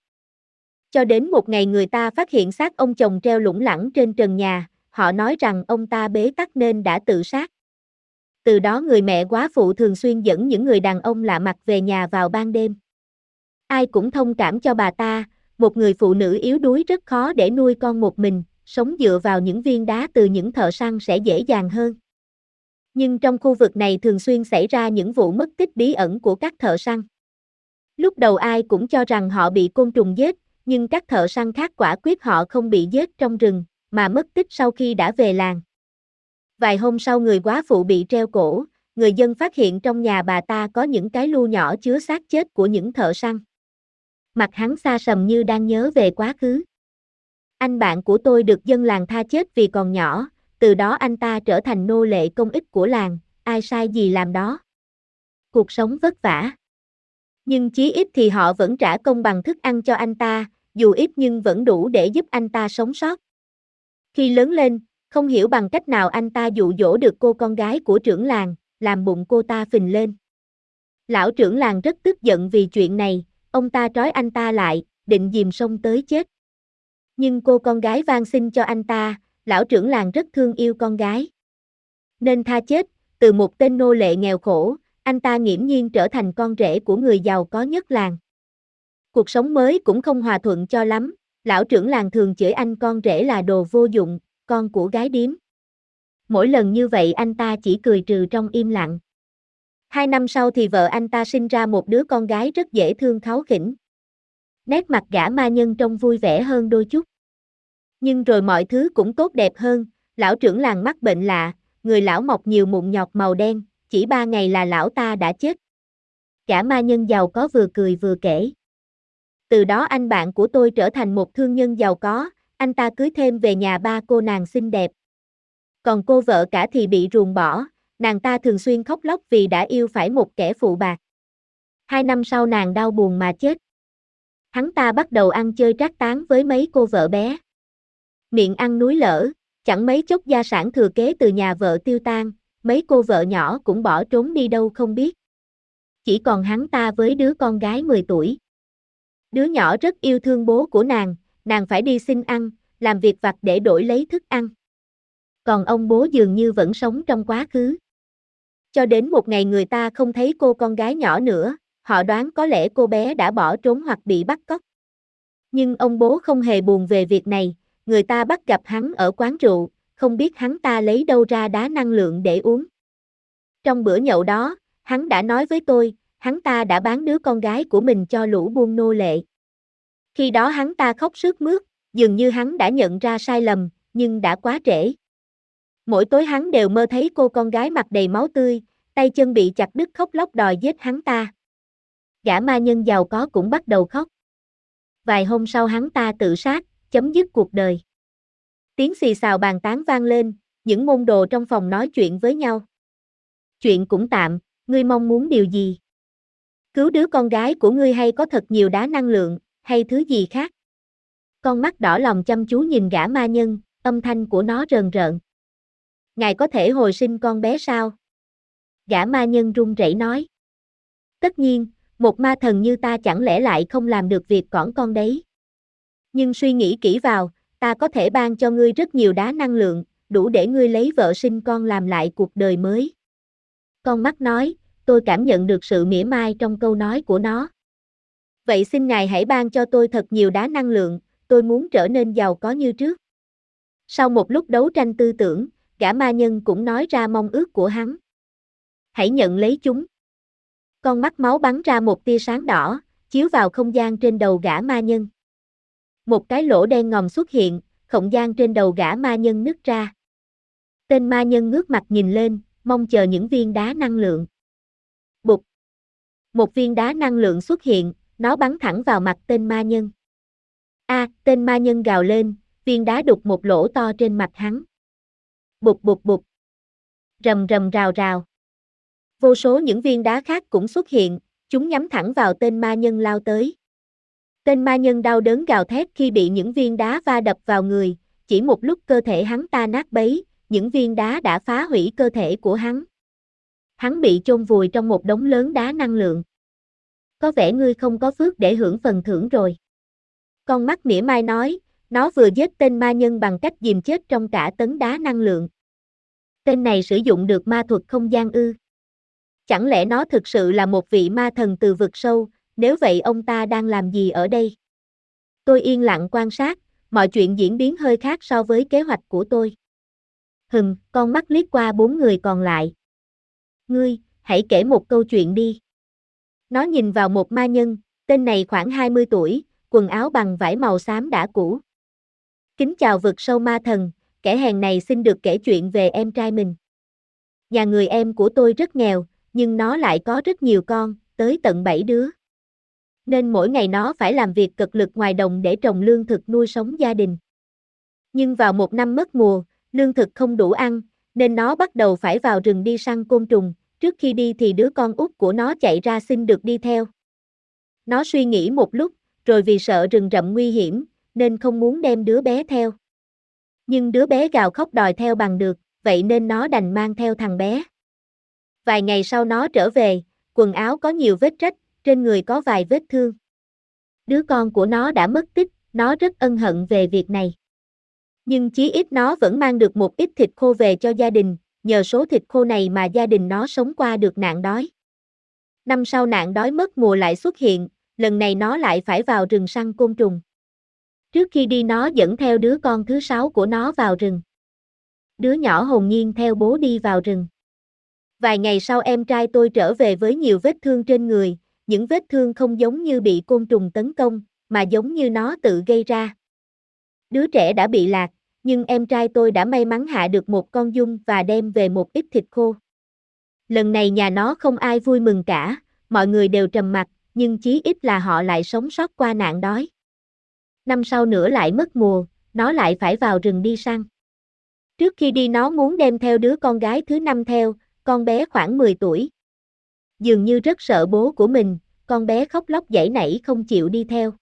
Cho đến một ngày người ta phát hiện xác ông chồng treo lủng lẳng trên trần nhà, họ nói rằng ông ta bế tắc nên đã tự sát. Từ đó người mẹ quá phụ thường xuyên dẫn những người đàn ông lạ mặt về nhà vào ban đêm. Ai cũng thông cảm cho bà ta, một người phụ nữ yếu đuối rất khó để nuôi con một mình, sống dựa vào những viên đá từ những thợ săn sẽ dễ dàng hơn. Nhưng trong khu vực này thường xuyên xảy ra những vụ mất tích bí ẩn của các thợ săn. Lúc đầu ai cũng cho rằng họ bị côn trùng giết, nhưng các thợ săn khác quả quyết họ không bị giết trong rừng, mà mất tích sau khi đã về làng. Vài hôm sau người quá phụ bị treo cổ, người dân phát hiện trong nhà bà ta có những cái lu nhỏ chứa xác chết của những thợ săn. Mặt hắn xa sầm như đang nhớ về quá khứ. Anh bạn của tôi được dân làng tha chết vì còn nhỏ, từ đó anh ta trở thành nô lệ công ích của làng, ai sai gì làm đó. Cuộc sống vất vả. Nhưng chí ít thì họ vẫn trả công bằng thức ăn cho anh ta, dù ít nhưng vẫn đủ để giúp anh ta sống sót. Khi lớn lên, không hiểu bằng cách nào anh ta dụ dỗ được cô con gái của trưởng làng, làm bụng cô ta phình lên. Lão trưởng làng rất tức giận vì chuyện này, ông ta trói anh ta lại, định dìm sông tới chết. Nhưng cô con gái van xin cho anh ta, lão trưởng làng rất thương yêu con gái. Nên tha chết, từ một tên nô lệ nghèo khổ, anh ta nghiễm nhiên trở thành con rể của người giàu có nhất làng. Cuộc sống mới cũng không hòa thuận cho lắm, lão trưởng làng thường chửi anh con rể là đồ vô dụng, con của gái điếm. Mỗi lần như vậy anh ta chỉ cười trừ trong im lặng. Hai năm sau thì vợ anh ta sinh ra một đứa con gái rất dễ thương kháu khỉnh. Nét mặt gã ma nhân trông vui vẻ hơn đôi chút. Nhưng rồi mọi thứ cũng tốt đẹp hơn, lão trưởng làng mắc bệnh lạ, người lão mọc nhiều mụn nhọt màu đen, chỉ ba ngày là lão ta đã chết. Gã ma nhân giàu có vừa cười vừa kể. Từ đó anh bạn của tôi trở thành một thương nhân giàu có, anh ta cưới thêm về nhà ba cô nàng xinh đẹp. Còn cô vợ cả thì bị ruồng bỏ, nàng ta thường xuyên khóc lóc vì đã yêu phải một kẻ phụ bạc. Hai năm sau nàng đau buồn mà chết. Hắn ta bắt đầu ăn chơi trác tán với mấy cô vợ bé. Miệng ăn núi lở, chẳng mấy chốc gia sản thừa kế từ nhà vợ tiêu tan, mấy cô vợ nhỏ cũng bỏ trốn đi đâu không biết. Chỉ còn hắn ta với đứa con gái 10 tuổi. Đứa nhỏ rất yêu thương bố của nàng, nàng phải đi xin ăn, làm việc vặt để đổi lấy thức ăn. Còn ông bố dường như vẫn sống trong quá khứ. Cho đến một ngày người ta không thấy cô con gái nhỏ nữa, họ đoán có lẽ cô bé đã bỏ trốn hoặc bị bắt cóc. Nhưng ông bố không hề buồn về việc này, người ta bắt gặp hắn ở quán rượu, không biết hắn ta lấy đâu ra đá năng lượng để uống. Trong bữa nhậu đó, hắn đã nói với tôi, hắn ta đã bán đứa con gái của mình cho lũ buôn nô lệ. Khi đó hắn ta khóc sướt mướt, dường như hắn đã nhận ra sai lầm, nhưng đã quá trễ. Mỗi tối hắn đều mơ thấy cô con gái mặt đầy máu tươi, tay chân bị chặt đứt khóc lóc đòi giết hắn ta. Gã ma nhân giàu có cũng bắt đầu khóc. Vài hôm sau hắn ta tự sát, chấm dứt cuộc đời. Tiếng xì xào bàn tán vang lên, những môn đồ trong phòng nói chuyện với nhau. Chuyện cũng tạm, ngươi mong muốn điều gì? Cứu đứa con gái của ngươi hay có thật nhiều đá năng lượng, hay thứ gì khác? Con mắt đỏ lòng chăm chú nhìn gã ma nhân, âm thanh của nó rờn rợn. Ngài có thể hồi sinh con bé sao? Gã ma nhân run rẩy nói. Tất nhiên, một ma thần như ta chẳng lẽ lại không làm được việc cõng con đấy. Nhưng suy nghĩ kỹ vào, ta có thể ban cho ngươi rất nhiều đá năng lượng, đủ để ngươi lấy vợ sinh con làm lại cuộc đời mới. Con mắt nói, tôi cảm nhận được sự mỉa mai trong câu nói của nó. Vậy xin ngài hãy ban cho tôi thật nhiều đá năng lượng, tôi muốn trở nên giàu có như trước. Sau một lúc đấu tranh tư tưởng, gã ma nhân cũng nói ra mong ước của hắn. Hãy nhận lấy chúng. Con mắt máu bắn ra một tia sáng đỏ, chiếu vào không gian trên đầu gã ma nhân. Một cái lỗ đen ngòm xuất hiện, không gian trên đầu gã ma nhân nứt ra. Tên ma nhân ngước mặt nhìn lên, mong chờ những viên đá năng lượng. Bụt. Một viên đá năng lượng xuất hiện, nó bắn thẳng vào mặt tên ma nhân. A, tên ma nhân gào lên, viên đá đục một lỗ to trên mặt hắn. Bụt bụt bụt. Rầm rầm rào rào. Vô số những viên đá khác cũng xuất hiện, chúng nhắm thẳng vào tên ma nhân lao tới. Tên ma nhân đau đớn gào thét khi bị những viên đá va đập vào người, chỉ một lúc cơ thể hắn ta nát bấy, những viên đá đã phá hủy cơ thể của hắn. Hắn bị chôn vùi trong một đống lớn đá năng lượng. Có vẻ ngươi không có phước để hưởng phần thưởng rồi. Con mắt mỉa mai nói, nó vừa giết tên ma nhân bằng cách dìm chết trong cả tấn đá năng lượng. Tên này sử dụng được ma thuật không gian ư. Chẳng lẽ nó thực sự là một vị ma thần từ vực sâu, nếu vậy ông ta đang làm gì ở đây? Tôi yên lặng quan sát, mọi chuyện diễn biến hơi khác so với kế hoạch của tôi. Hừm, con mắt liếc qua bốn người còn lại. Ngươi, hãy kể một câu chuyện đi. Nó nhìn vào một ma nhân, tên này khoảng 20 tuổi, quần áo bằng vải màu xám đã cũ. Kính chào vực sâu ma thần, kẻ hèn này xin được kể chuyện về em trai mình. Nhà người em của tôi rất nghèo, nhưng nó lại có rất nhiều con, tới tận 7 đứa. Nên mỗi ngày nó phải làm việc cực lực ngoài đồng để trồng lương thực nuôi sống gia đình. Nhưng vào một năm mất mùa, lương thực không đủ ăn, nên nó bắt đầu phải vào rừng đi săn côn trùng, trước khi đi thì đứa con út của nó chạy ra xin được đi theo. Nó suy nghĩ một lúc, rồi vì sợ rừng rậm nguy hiểm, nên không muốn đem đứa bé theo. Nhưng đứa bé gào khóc đòi theo bằng được, vậy nên nó đành mang theo thằng bé. Vài ngày sau nó trở về, quần áo có nhiều vết rách, trên người có vài vết thương. Đứa con của nó đã mất tích, nó rất ân hận về việc này. Nhưng chí ít nó vẫn mang được một ít thịt khô về cho gia đình, nhờ số thịt khô này mà gia đình nó sống qua được nạn đói. Năm sau nạn đói mất mùa lại xuất hiện, lần này nó lại phải vào rừng săn côn trùng. Trước khi đi nó dẫn theo đứa con thứ sáu của nó vào rừng. Đứa nhỏ hồn nhiên theo bố đi vào rừng. Vài ngày sau em trai tôi trở về với nhiều vết thương trên người, những vết thương không giống như bị côn trùng tấn công, mà giống như nó tự gây ra. Đứa trẻ đã bị lạc, nhưng em trai tôi đã may mắn hạ được một con dung và đem về một ít thịt khô. Lần này nhà nó không ai vui mừng cả, mọi người đều trầm mặc, nhưng chí ít là họ lại sống sót qua nạn đói. Năm sau nữa lại mất mùa, nó lại phải vào rừng đi săn. Trước khi đi nó muốn đem theo đứa con gái thứ năm theo, con bé khoảng 10 tuổi. Dường như rất sợ bố của mình, con bé khóc lóc dãy nảy không chịu đi theo.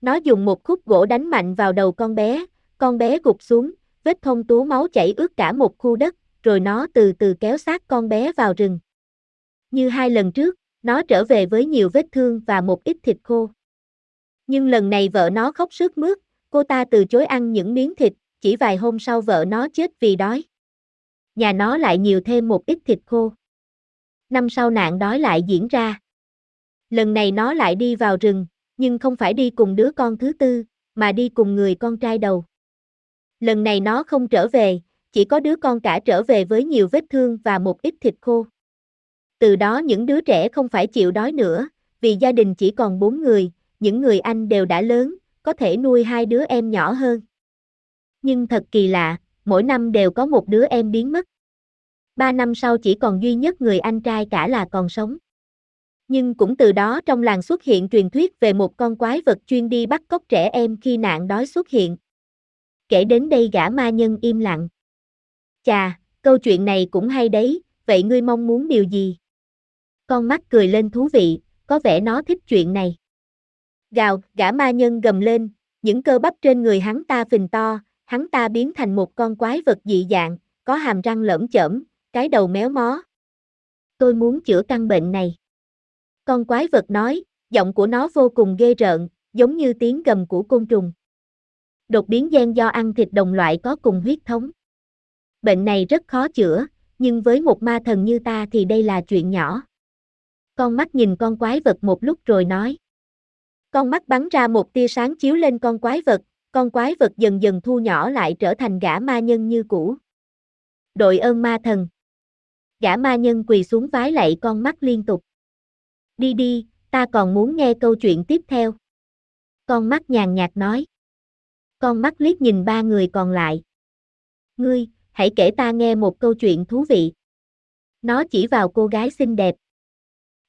Nó dùng một khúc gỗ đánh mạnh vào đầu con bé, con bé gục xuống, vết thông tú máu chảy ướt cả một khu đất, rồi nó từ từ kéo xác con bé vào rừng. Như hai lần trước, nó trở về với nhiều vết thương và một ít thịt khô. Nhưng lần này vợ nó khóc sướt mướt, cô ta từ chối ăn những miếng thịt, chỉ vài hôm sau vợ nó chết vì đói. Nhà nó lại nhiều thêm một ít thịt khô. Năm sau nạn đói lại diễn ra. Lần này nó lại đi vào rừng, nhưng không phải đi cùng đứa con thứ tư, mà đi cùng người con trai đầu. Lần này nó không trở về, chỉ có đứa con cả trở về với nhiều vết thương và một ít thịt khô. Từ đó những đứa trẻ không phải chịu đói nữa, vì gia đình chỉ còn bốn người, những người anh đều đã lớn, có thể nuôi hai đứa em nhỏ hơn. Nhưng thật kỳ lạ, mỗi năm đều có một đứa em biến mất. Ba năm sau chỉ còn duy nhất người anh trai cả là còn sống. Nhưng cũng từ đó trong làng xuất hiện truyền thuyết về một con quái vật chuyên đi bắt cóc trẻ em khi nạn đói xuất hiện. Kể đến đây gã ma nhân im lặng. Chà, câu chuyện này cũng hay đấy, vậy ngươi mong muốn điều gì? Con mắt cười lên thú vị, có vẻ nó thích chuyện này. Gào, gã ma nhân gầm lên, những cơ bắp trên người hắn ta phình to, hắn ta biến thành một con quái vật dị dạng, có hàm răng lởm chởm, cái đầu méo mó. Tôi muốn chữa căn bệnh này. Con quái vật nói, giọng của nó vô cùng ghê rợn, giống như tiếng gầm của côn trùng. Đột biến gen do ăn thịt đồng loại có cùng huyết thống. Bệnh này rất khó chữa, nhưng với một ma thần như ta thì đây là chuyện nhỏ. Con mắt nhìn con quái vật một lúc rồi nói. Con mắt bắn ra một tia sáng chiếu lên con quái vật, con quái vật dần dần thu nhỏ lại trở thành gã ma nhân như cũ. Đội ơn ma thần. Gã ma nhân quỳ xuống vái lạy con mắt liên tục. Đi đi, ta còn muốn nghe câu chuyện tiếp theo. Con mắt nhàn nhạt nói. Con mắt liếc nhìn ba người còn lại. Ngươi, hãy kể ta nghe một câu chuyện thú vị. Nó chỉ vào cô gái xinh đẹp.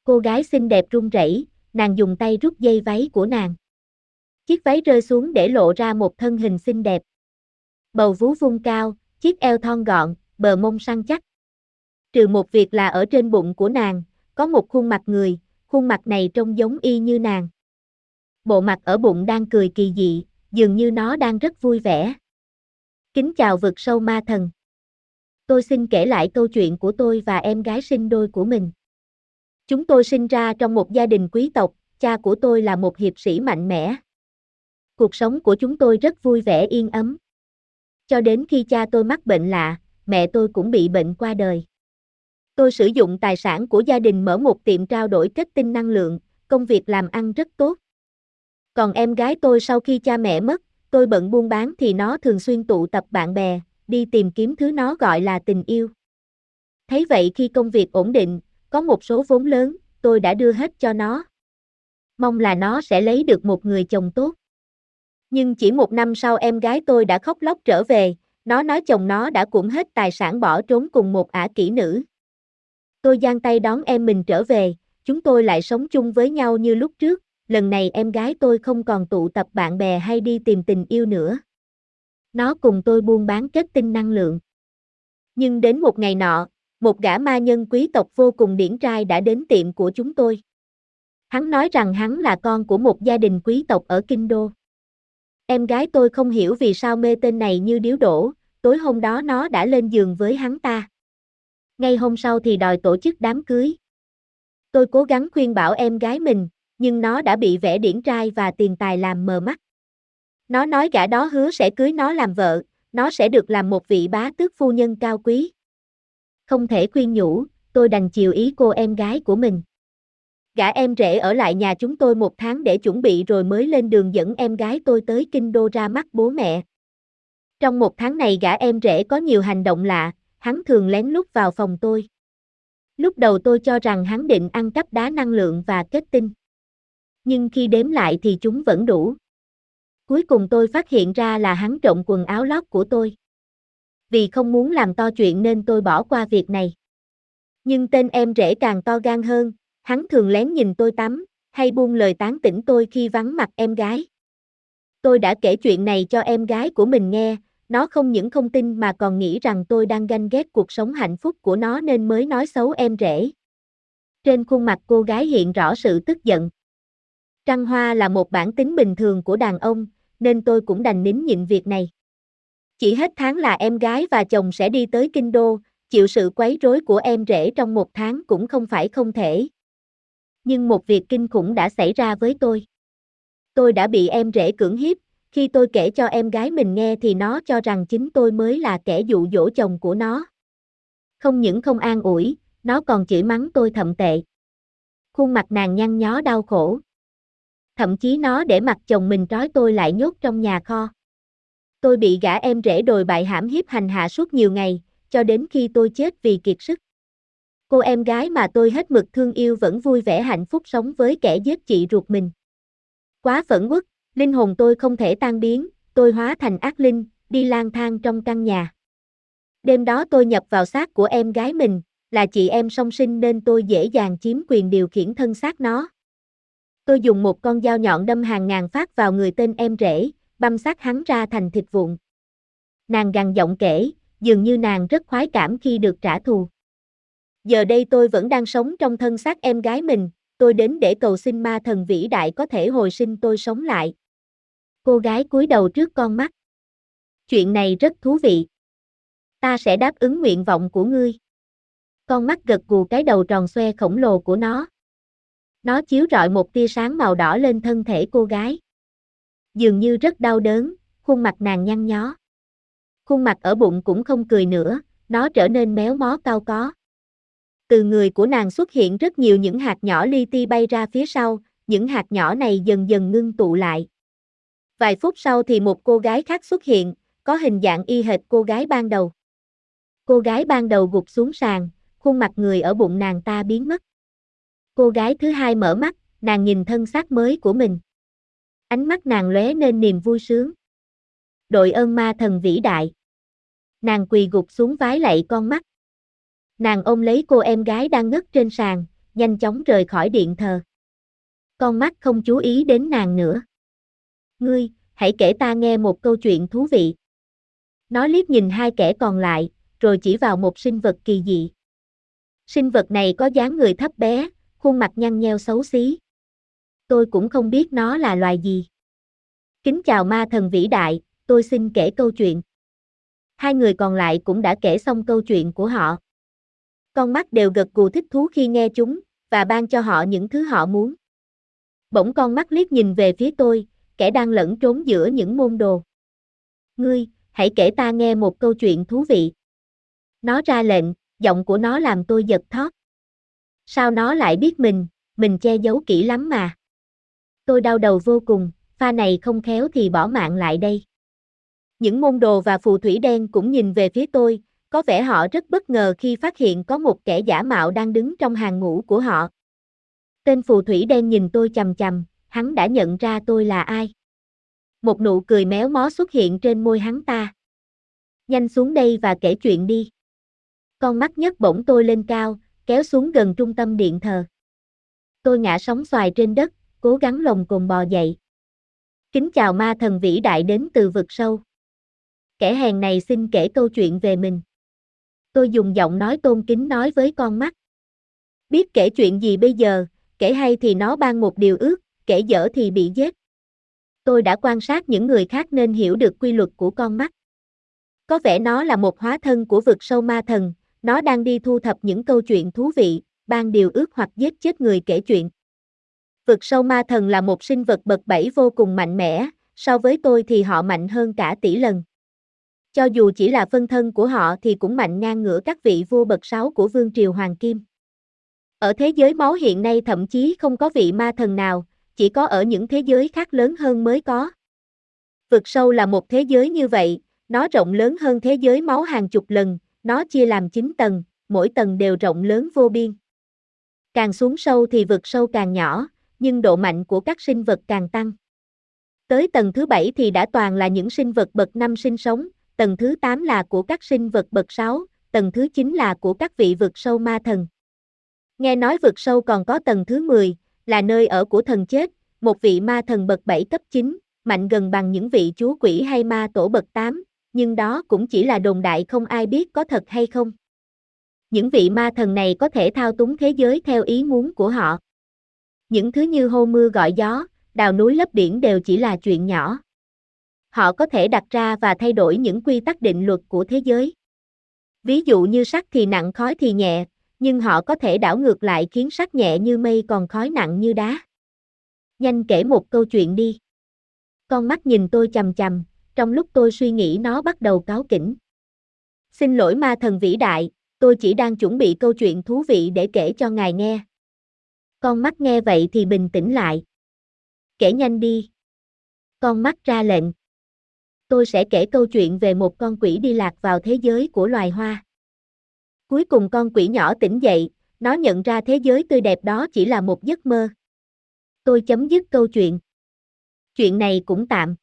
Cô gái xinh đẹp run rẩy, nàng dùng tay rút dây váy của nàng. Chiếc váy rơi xuống để lộ ra một thân hình xinh đẹp. Bầu vú vung cao, chiếc eo thon gọn, bờ mông săn chắc. Trừ một việc là ở trên bụng của nàng, có một khuôn mặt người, khuôn mặt này trông giống y như nàng. Bộ mặt ở bụng đang cười kỳ dị, dường như nó đang rất vui vẻ. Kính chào vực sâu ma thần. Tôi xin kể lại câu chuyện của tôi và em gái sinh đôi của mình. Chúng tôi sinh ra trong một gia đình quý tộc, cha của tôi là một hiệp sĩ mạnh mẽ. Cuộc sống của chúng tôi rất vui vẻ yên ấm. Cho đến khi cha tôi mắc bệnh lạ, mẹ tôi cũng bị bệnh qua đời. Tôi sử dụng tài sản của gia đình mở một tiệm trao đổi kết tinh năng lượng, công việc làm ăn rất tốt. Còn em gái tôi sau khi cha mẹ mất, tôi bận buôn bán thì nó thường xuyên tụ tập bạn bè, đi tìm kiếm thứ nó gọi là tình yêu. Thấy vậy khi công việc ổn định, có một số vốn lớn, tôi đã đưa hết cho nó. Mong là nó sẽ lấy được một người chồng tốt. Nhưng chỉ một năm sau em gái tôi đã khóc lóc trở về, nó nói chồng nó đã cũng hết tài sản bỏ trốn cùng một ả kỹ nữ. Tôi giang tay đón em mình trở về, chúng tôi lại sống chung với nhau như lúc trước, lần này em gái tôi không còn tụ tập bạn bè hay đi tìm tình yêu nữa. Nó cùng tôi buôn bán kết tinh năng lượng. Nhưng đến một ngày nọ, một gã ma nhân quý tộc vô cùng điển trai đã đến tiệm của chúng tôi. Hắn nói rằng hắn là con của một gia đình quý tộc ở Kinh Đô. Em gái tôi không hiểu vì sao mê tên này như điếu đổ, tối hôm đó nó đã lên giường với hắn ta. Ngay hôm sau thì đòi tổ chức đám cưới. Tôi cố gắng khuyên bảo em gái mình, nhưng nó đã bị vẻ điển trai và tiền tài làm mờ mắt. Nó nói gã đó hứa sẽ cưới nó làm vợ, nó sẽ được làm một vị bá tước phu nhân cao quý. Không thể khuyên nhủ, tôi đành chiều ý cô em gái của mình. Gã em rể ở lại nhà chúng tôi một tháng để chuẩn bị rồi mới lên đường dẫn em gái tôi tới kinh đô ra mắt bố mẹ. Trong một tháng này gã em rể có nhiều hành động lạ, hắn thường lén lút vào phòng tôi. Lúc đầu tôi cho rằng hắn định ăn cắp đá năng lượng và kết tinh. Nhưng khi đếm lại thì chúng vẫn đủ. Cuối cùng tôi phát hiện ra là hắn trộm quần áo lót của tôi. Vì không muốn làm to chuyện nên tôi bỏ qua việc này. Nhưng tên em rể càng to gan hơn, hắn thường lén nhìn tôi tắm, hay buông lời tán tỉnh tôi khi vắng mặt em gái. Tôi đã kể chuyện này cho em gái của mình nghe, nó không những không tin mà còn nghĩ rằng tôi đang ganh ghét cuộc sống hạnh phúc của nó nên mới nói xấu em rể. Trên khuôn mặt cô gái hiện rõ sự tức giận. Trăng hoa là một bản tính bình thường của đàn ông, nên tôi cũng đành nín nhịn việc này. Chỉ hết tháng là em gái và chồng sẽ đi tới kinh đô, chịu sự quấy rối của em rể trong một tháng cũng không phải không thể. Nhưng một việc kinh khủng đã xảy ra với tôi. Tôi đã bị em rể cưỡng hiếp, khi tôi kể cho em gái mình nghe thì nó cho rằng chính tôi mới là kẻ dụ dỗ chồng của nó. Không những không an ủi, nó còn chửi mắng tôi thậm tệ. Khuôn mặt nàng nhăn nhó đau khổ. Thậm chí nó để mặt chồng mình trói tôi lại nhốt trong nhà kho. Tôi bị gã em rể đồi bại hãm hiếp hành hạ suốt nhiều ngày, cho đến khi tôi chết vì kiệt sức. Cô em gái mà tôi hết mực thương yêu vẫn vui vẻ hạnh phúc sống với kẻ giết chị ruột mình. Quá phẫn uất, linh hồn tôi không thể tan biến, tôi hóa thành ác linh, đi lang thang trong căn nhà. Đêm đó tôi nhập vào xác của em gái mình, là chị em song sinh nên tôi dễ dàng chiếm quyền điều khiển thân xác nó. Tôi dùng một con dao nhọn đâm hàng ngàn phát vào người tên em rể, băm xác hắn ra thành thịt vụn. Nàng gằn giọng kể, dường như nàng rất khoái cảm khi được trả thù. Giờ đây tôi vẫn đang sống trong thân xác em gái mình, tôi đến để cầu xin ma thần vĩ đại có thể hồi sinh tôi sống lại. Cô gái cúi đầu trước con mắt. Chuyện này rất thú vị. Ta sẽ đáp ứng nguyện vọng của ngươi. Con mắt gật gù cái đầu tròn xoe khổng lồ của nó. Nó chiếu rọi một tia sáng màu đỏ lên thân thể cô gái. Dường như rất đau đớn, khuôn mặt nàng nhăn nhó. Khuôn mặt ở bụng cũng không cười nữa, nó trở nên méo mó cao có. Từ người của nàng xuất hiện rất nhiều những hạt nhỏ li ti bay ra phía sau, những hạt nhỏ này dần dần ngưng tụ lại. Vài phút sau thì một cô gái khác xuất hiện, có hình dạng y hệt cô gái ban đầu. Cô gái ban đầu gục xuống sàn, khuôn mặt người ở bụng nàng ta biến mất. Cô gái thứ hai mở mắt, nàng nhìn thân xác mới của mình. Ánh mắt nàng lóe nên niềm vui sướng. Đội ơn ma thần vĩ đại. Nàng quỳ gục xuống vái lạy con mắt. Nàng ôm lấy cô em gái đang ngất trên sàn, nhanh chóng rời khỏi điện thờ. Con mắt không chú ý đến nàng nữa. Ngươi, hãy kể ta nghe một câu chuyện thú vị. Nó liếc nhìn hai kẻ còn lại, rồi chỉ vào một sinh vật kỳ dị. Sinh vật này có dáng người thấp bé, khuôn mặt nhăn nheo xấu xí. Tôi cũng không biết nó là loài gì. Kính chào ma thần vĩ đại, tôi xin kể câu chuyện. Hai người còn lại cũng đã kể xong câu chuyện của họ. Con mắt đều gật gù thích thú khi nghe chúng, và ban cho họ những thứ họ muốn. Bỗng con mắt liếc nhìn về phía tôi, kẻ đang lẫn trốn giữa những môn đồ. Ngươi, hãy kể ta nghe một câu chuyện thú vị. Nó ra lệnh, giọng của nó làm tôi giật thót. Sao nó lại biết mình, mình che giấu kỹ lắm mà. Tôi đau đầu vô cùng, pha này không khéo thì bỏ mạng lại đây. Những môn đồ và phù thủy đen cũng nhìn về phía tôi, có vẻ họ rất bất ngờ khi phát hiện có một kẻ giả mạo đang đứng trong hàng ngũ của họ. Tên phù thủy đen nhìn tôi chầm chầm, hắn đã nhận ra tôi là ai. Một nụ cười méo mó xuất hiện trên môi hắn ta. Nhanh xuống đây và kể chuyện đi. Con mắt nhấc bổng tôi lên cao, kéo xuống gần trung tâm điện thờ. Tôi ngã sóng xoài trên đất, cố gắng lồng cồn bò dậy. Kính chào ma thần vĩ đại đến từ vực sâu. Kẻ hèn này xin kể câu chuyện về mình. Tôi dùng giọng nói tôn kính nói với con mắt. Biết kể chuyện gì bây giờ, kể hay thì nó ban một điều ước, kể dở thì bị giết. Tôi đã quan sát những người khác nên hiểu được quy luật của con mắt. Có vẻ nó là một hóa thân của vực sâu ma thần, nó đang đi thu thập những câu chuyện thú vị, ban điều ước hoặc giết chết người kể chuyện. Vực sâu ma thần là một sinh vật bậc bảy vô cùng mạnh mẽ, so với tôi thì họ mạnh hơn cả tỷ lần. Cho dù chỉ là phân thân của họ thì cũng mạnh ngang ngửa các vị vua bậc sáu của vương triều Hoàng Kim. Ở thế giới máu hiện nay thậm chí không có vị ma thần nào, chỉ có ở những thế giới khác lớn hơn mới có. Vực sâu là một thế giới như vậy, nó rộng lớn hơn thế giới máu hàng chục lần, nó chia làm 9 tầng, mỗi tầng đều rộng lớn vô biên. Càng xuống sâu thì vực sâu càng nhỏ, nhưng độ mạnh của các sinh vật càng tăng. Tới tầng thứ 7 thì đã toàn là những sinh vật bậc 5 sinh sống, tầng thứ 8 là của các sinh vật bậc 6, tầng thứ 9 là của các vị vực sâu ma thần. Nghe nói vực sâu còn có tầng thứ 10, là nơi ở của thần chết, một vị ma thần bậc 7 cấp 9, mạnh gần bằng những vị chúa quỷ hay ma tổ bậc 8, nhưng đó cũng chỉ là đồn đại không ai biết có thật hay không. Những vị ma thần này có thể thao túng thế giới theo ý muốn của họ. Những thứ như hô mưa gọi gió, đào núi lấp biển đều chỉ là chuyện nhỏ. Họ có thể đặt ra và thay đổi những quy tắc định luật của thế giới. Ví dụ như sắt thì nặng khói thì nhẹ, nhưng họ có thể đảo ngược lại khiến sắt nhẹ như mây còn khói nặng như đá. Nhanh kể một câu chuyện đi. Con mắt nhìn tôi chầm chầm, trong lúc tôi suy nghĩ nó bắt đầu cáo kỉnh. Xin lỗi ma thần vĩ đại, tôi chỉ đang chuẩn bị câu chuyện thú vị để kể cho ngài nghe. Con mắt nghe vậy thì bình tĩnh lại. Kể nhanh đi. Con mắt ra lệnh. Tôi sẽ kể câu chuyện về một con quỷ đi lạc vào thế giới của loài hoa. Cuối cùng con quỷ nhỏ tỉnh dậy, nó nhận ra thế giới tươi đẹp đó chỉ là một giấc mơ. Tôi chấm dứt câu chuyện. Chuyện này cũng tạm.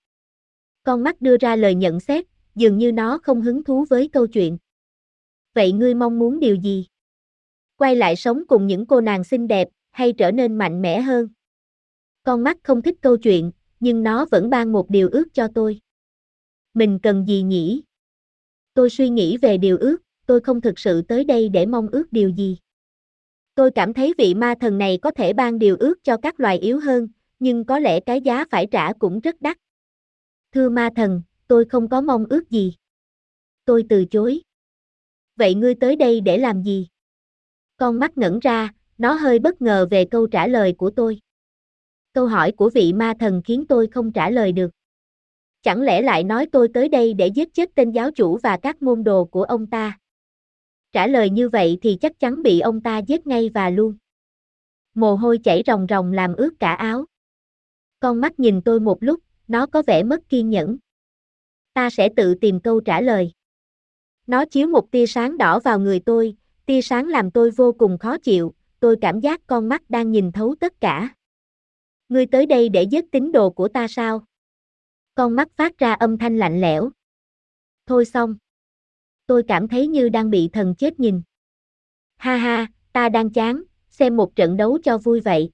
Con mắt đưa ra lời nhận xét, dường như nó không hứng thú với câu chuyện. Vậy ngươi mong muốn điều gì? Quay lại sống cùng những cô nàng xinh đẹp, hay trở nên mạnh mẽ hơn? Con mắt không thích câu chuyện, nhưng nó vẫn ban một điều ước cho tôi. Mình cần gì nhỉ? Tôi suy nghĩ về điều ước, tôi không thực sự tới đây để mong ước điều gì. Tôi cảm thấy vị ma thần này có thể ban điều ước cho các loài yếu hơn, nhưng có lẽ cái giá phải trả cũng rất đắt. Thưa ma thần, tôi không có mong ước gì. Tôi từ chối. Vậy ngươi tới đây để làm gì? Con mắt ngẩn ra, Nó hơi bất ngờ về câu trả lời của tôi. Câu hỏi của vị ma thần khiến tôi không trả lời được. Chẳng lẽ lại nói tôi tới đây để giết chết tên giáo chủ và các môn đồ của ông ta? Trả lời như vậy thì chắc chắn bị ông ta giết ngay và luôn. Mồ hôi chảy ròng ròng làm ướt cả áo. Con mắt nhìn tôi một lúc, nó có vẻ mất kiên nhẫn. Ta sẽ tự tìm câu trả lời. Nó chiếu một tia sáng đỏ vào người tôi, tia sáng làm tôi vô cùng khó chịu, tôi cảm giác con mắt đang nhìn thấu tất cả. Ngươi tới đây để giết tín đồ của ta sao? Con mắt phát ra âm thanh lạnh lẽo. Thôi xong. Tôi cảm thấy như đang bị thần chết nhìn. Ha ha, ta đang chán, xem một trận đấu cho vui vậy.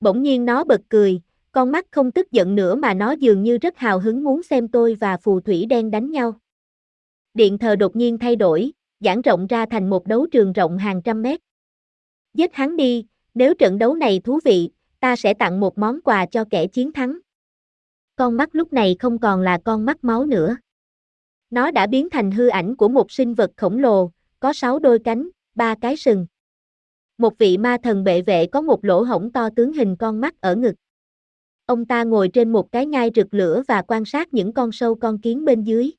Bỗng nhiên nó bật cười, con mắt không tức giận nữa mà nó dường như rất hào hứng muốn xem tôi và phù thủy đen đánh nhau. Điện thờ đột nhiên thay đổi, giãn rộng ra thành một đấu trường rộng hàng trăm mét. Giết hắn đi, nếu trận đấu này thú vị, ta sẽ tặng một món quà cho kẻ chiến thắng. Con mắt lúc này không còn là con mắt máu nữa. Nó đã biến thành hư ảnh của một sinh vật khổng lồ, có sáu đôi cánh, ba cái sừng. Một vị ma thần bệ vệ có một lỗ hổng to tướng hình con mắt ở ngực. Ông ta ngồi trên một cái ngai rực lửa và quan sát những con sâu con kiến bên dưới.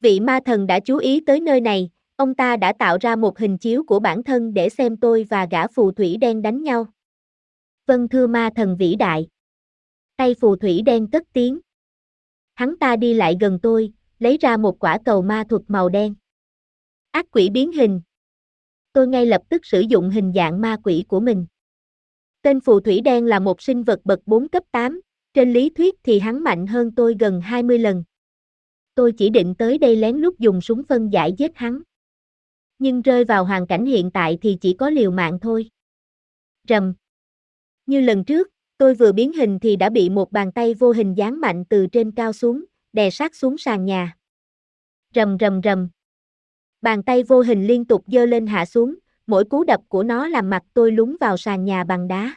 Vị ma thần đã chú ý tới nơi này, ông ta đã tạo ra một hình chiếu của bản thân để xem tôi và gã phù thủy đen đánh nhau. Vâng thưa ma thần vĩ đại. Tay phù thủy đen cất tiếng. Hắn ta đi lại gần tôi, lấy ra một quả cầu ma thuật màu đen. Ác quỷ biến hình. Tôi ngay lập tức sử dụng hình dạng ma quỷ của mình. Tên phù thủy đen là một sinh vật bậc 4 cấp 8, trên lý thuyết thì hắn mạnh hơn tôi gần 20 lần. Tôi chỉ định tới đây lén lút dùng súng phân giải giết hắn. Nhưng rơi vào hoàn cảnh hiện tại thì chỉ có liều mạng thôi. Rầm. Như lần trước, tôi vừa biến hình thì đã bị một bàn tay vô hình giáng mạnh từ trên cao xuống, đè sát xuống sàn nhà. Rầm rầm rầm. Bàn tay vô hình liên tục dơ lên hạ xuống, mỗi cú đập của nó làm mặt tôi lún vào sàn nhà bằng đá.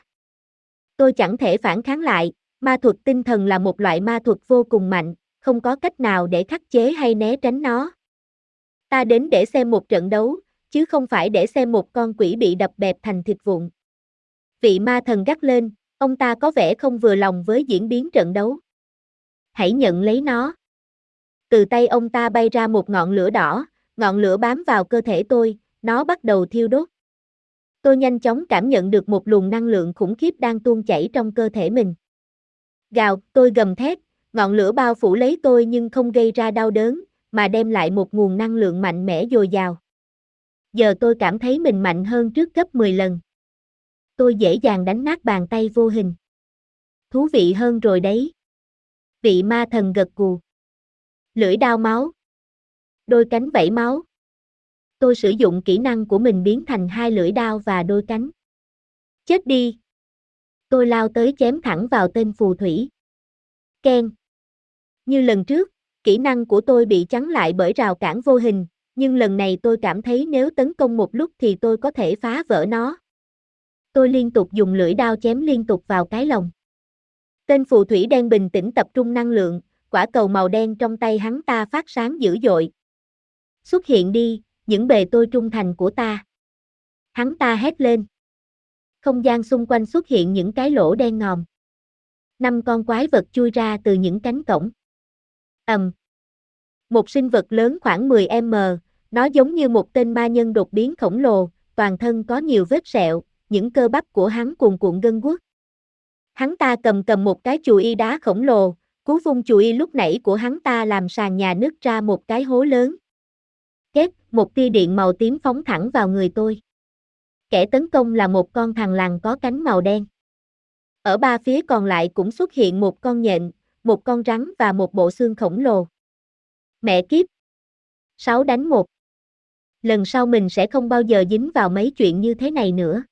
Tôi chẳng thể phản kháng lại, ma thuật tinh thần là một loại ma thuật vô cùng mạnh, không có cách nào để khắc chế hay né tránh nó. Ta đến để xem một trận đấu, chứ không phải để xem một con quỷ bị đập bẹp thành thịt vụn. Vị ma thần gắt lên, ông ta có vẻ không vừa lòng với diễn biến trận đấu. Hãy nhận lấy nó. Từ tay ông ta bay ra một ngọn lửa đỏ, ngọn lửa bám vào cơ thể tôi, nó bắt đầu thiêu đốt. Tôi nhanh chóng cảm nhận được một luồng năng lượng khủng khiếp đang tuôn chảy trong cơ thể mình. Gào, tôi gầm thét, ngọn lửa bao phủ lấy tôi nhưng không gây ra đau đớn, mà đem lại một nguồn năng lượng mạnh mẽ dồi dào. Giờ tôi cảm thấy mình mạnh hơn trước gấp 10 lần. Tôi dễ dàng đánh nát bàn tay vô hình. Thú vị hơn rồi đấy. Vị ma thần gật gù. Lưỡi đao máu. Đôi cánh vẫy máu. Tôi sử dụng kỹ năng của mình biến thành hai lưỡi đao và đôi cánh. Chết đi. Tôi lao tới chém thẳng vào tên phù thủy. Ken. Như lần trước, kỹ năng của tôi bị chắn lại bởi rào cản vô hình, nhưng lần này tôi cảm thấy nếu tấn công một lúc thì tôi có thể phá vỡ nó. Tôi liên tục dùng lưỡi đao chém liên tục vào cái lồng. Tên phù thủy đen bình tĩnh tập trung năng lượng, quả cầu màu đen trong tay hắn ta phát sáng dữ dội. Xuất hiện đi, những bề tôi trung thành của ta. Hắn ta hét lên. Không gian xung quanh xuất hiện những cái lỗ đen ngòm. Năm con quái vật chui ra từ những cánh cổng. ầm. Một sinh vật lớn khoảng 10m, nó giống như một tên ma nhân đột biến khổng lồ, toàn thân có nhiều vết sẹo, những cơ bắp của hắn cuồn cuộn gân guốc. Hắn ta cầm cầm một cái chùi y đá khổng lồ, cú vung chùi y lúc nãy của hắn ta làm sàn nhà nứt ra một cái hố lớn. Két, một tia điện màu tím phóng thẳng vào người tôi. Kẻ tấn công là một con thằn lằn có cánh màu đen. Ở ba phía còn lại cũng xuất hiện một con nhện, một con rắn và một bộ xương khổng lồ. Mẹ kiếp! 6 đánh 1 Lần sau mình sẽ không bao giờ dính vào mấy chuyện như thế này nữa.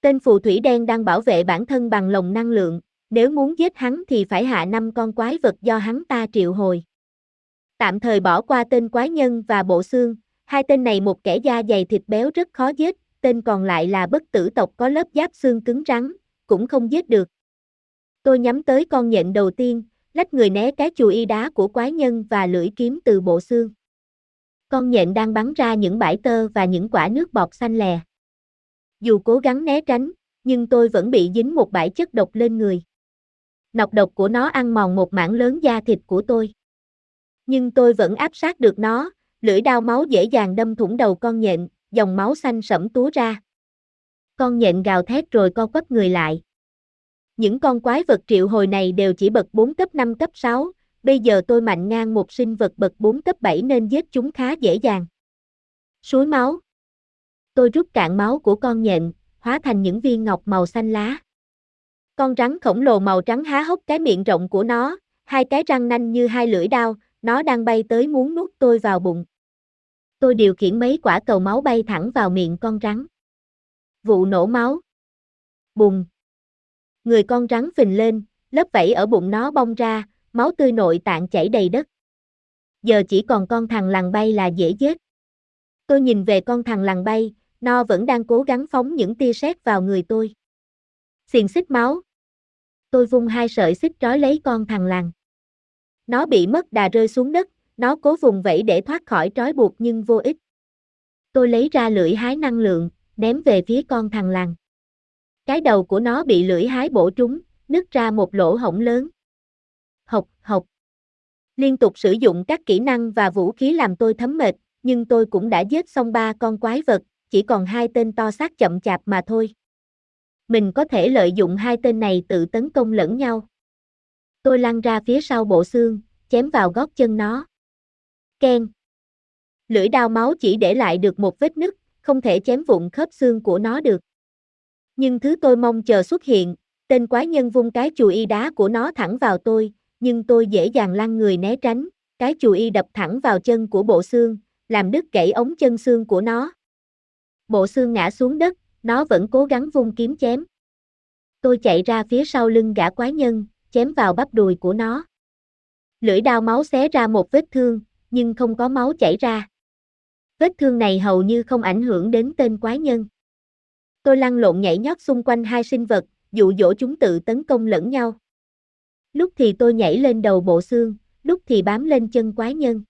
Tên phù thủy đen đang bảo vệ bản thân bằng lồng năng lượng, nếu muốn giết hắn thì phải hạ năm con quái vật do hắn ta triệu hồi. Tạm thời bỏ qua tên quái nhân và bộ xương, hai tên này một kẻ da dày thịt béo rất khó giết, tên còn lại là bất tử tộc có lớp giáp xương cứng rắn, cũng không giết được. Tôi nhắm tới con nhện đầu tiên, lách người né cái chùi y đá của quái nhân và lưỡi kiếm từ bộ xương. Con nhện đang bắn ra những bãi tơ và những quả nước bọt xanh lè. Dù cố gắng né tránh, nhưng tôi vẫn bị dính một bãi chất độc lên người. Nọc độc của nó ăn mòn một mảng lớn da thịt của tôi. Nhưng tôi vẫn áp sát được nó, lưỡi đao máu dễ dàng đâm thủng đầu con nhện, dòng máu xanh sẫm túa ra. Con nhện gào thét rồi co quắp người lại. Những con quái vật triệu hồi này đều chỉ bậc 4 cấp 5 cấp 6, bây giờ tôi mạnh ngang một sinh vật bậc 4 cấp 7 nên giết chúng khá dễ dàng. Suối máu. Tôi rút cạn máu của con nhện, hóa thành những viên ngọc màu xanh lá. Con rắn khổng lồ màu trắng há hốc cái miệng rộng của nó, hai cái răng nanh như hai lưỡi đao, nó đang bay tới muốn nuốt tôi vào bụng. Tôi điều khiển mấy quả cầu máu bay thẳng vào miệng con rắn. Vụ nổ máu. Bùng. Người con rắn phình lên, lớp vảy ở bụng nó bong ra, máu tươi nội tạng chảy đầy đất. Giờ chỉ còn con thằng lằn bay là dễ chết. Tôi nhìn về con thằng lằn bay, nó vẫn đang cố gắng phóng những tia sét vào người tôi. Xiền xích máu. Tôi vung hai sợi xích trói lấy con thằng lằn. Nó bị mất đà rơi xuống đất, nó cố vùng vẫy để thoát khỏi trói buộc nhưng vô ích. Tôi lấy ra lưỡi hái năng lượng, ném về phía con thằng lằn. Cái đầu của nó bị lưỡi hái bổ trúng, nứt ra một lỗ hổng lớn. Học, học. Liên tục sử dụng các kỹ năng và vũ khí làm tôi thấm mệt, nhưng tôi cũng đã giết xong ba con quái vật, chỉ còn hai tên to xác chậm chạp mà thôi. Mình có thể lợi dụng hai tên này tự tấn công lẫn nhau. Tôi lăn ra phía sau bộ xương, chém vào gót chân nó. Ken. Lưỡi đao máu chỉ để lại được một vết nứt, không thể chém vụn khớp xương của nó được. Nhưng thứ tôi mong chờ xuất hiện, tên quái nhân vung cái chùi y đá của nó thẳng vào tôi, nhưng tôi dễ dàng lăn người né tránh, cái chùi y đập thẳng vào chân của bộ xương, làm đứt gãy ống chân xương của nó. Bộ xương ngã xuống đất, nó vẫn cố gắng vung kiếm chém. Tôi chạy ra phía sau lưng gã quái nhân, chém vào bắp đùi của nó. Lưỡi đao máu xé ra một vết thương, nhưng không có máu chảy ra. Vết thương này hầu như không ảnh hưởng đến tên quái nhân. Tôi lăn lộn nhảy nhót xung quanh hai sinh vật, dụ dỗ chúng tự tấn công lẫn nhau. Lúc thì tôi nhảy lên đầu bộ xương, lúc thì bám lên chân quái nhân.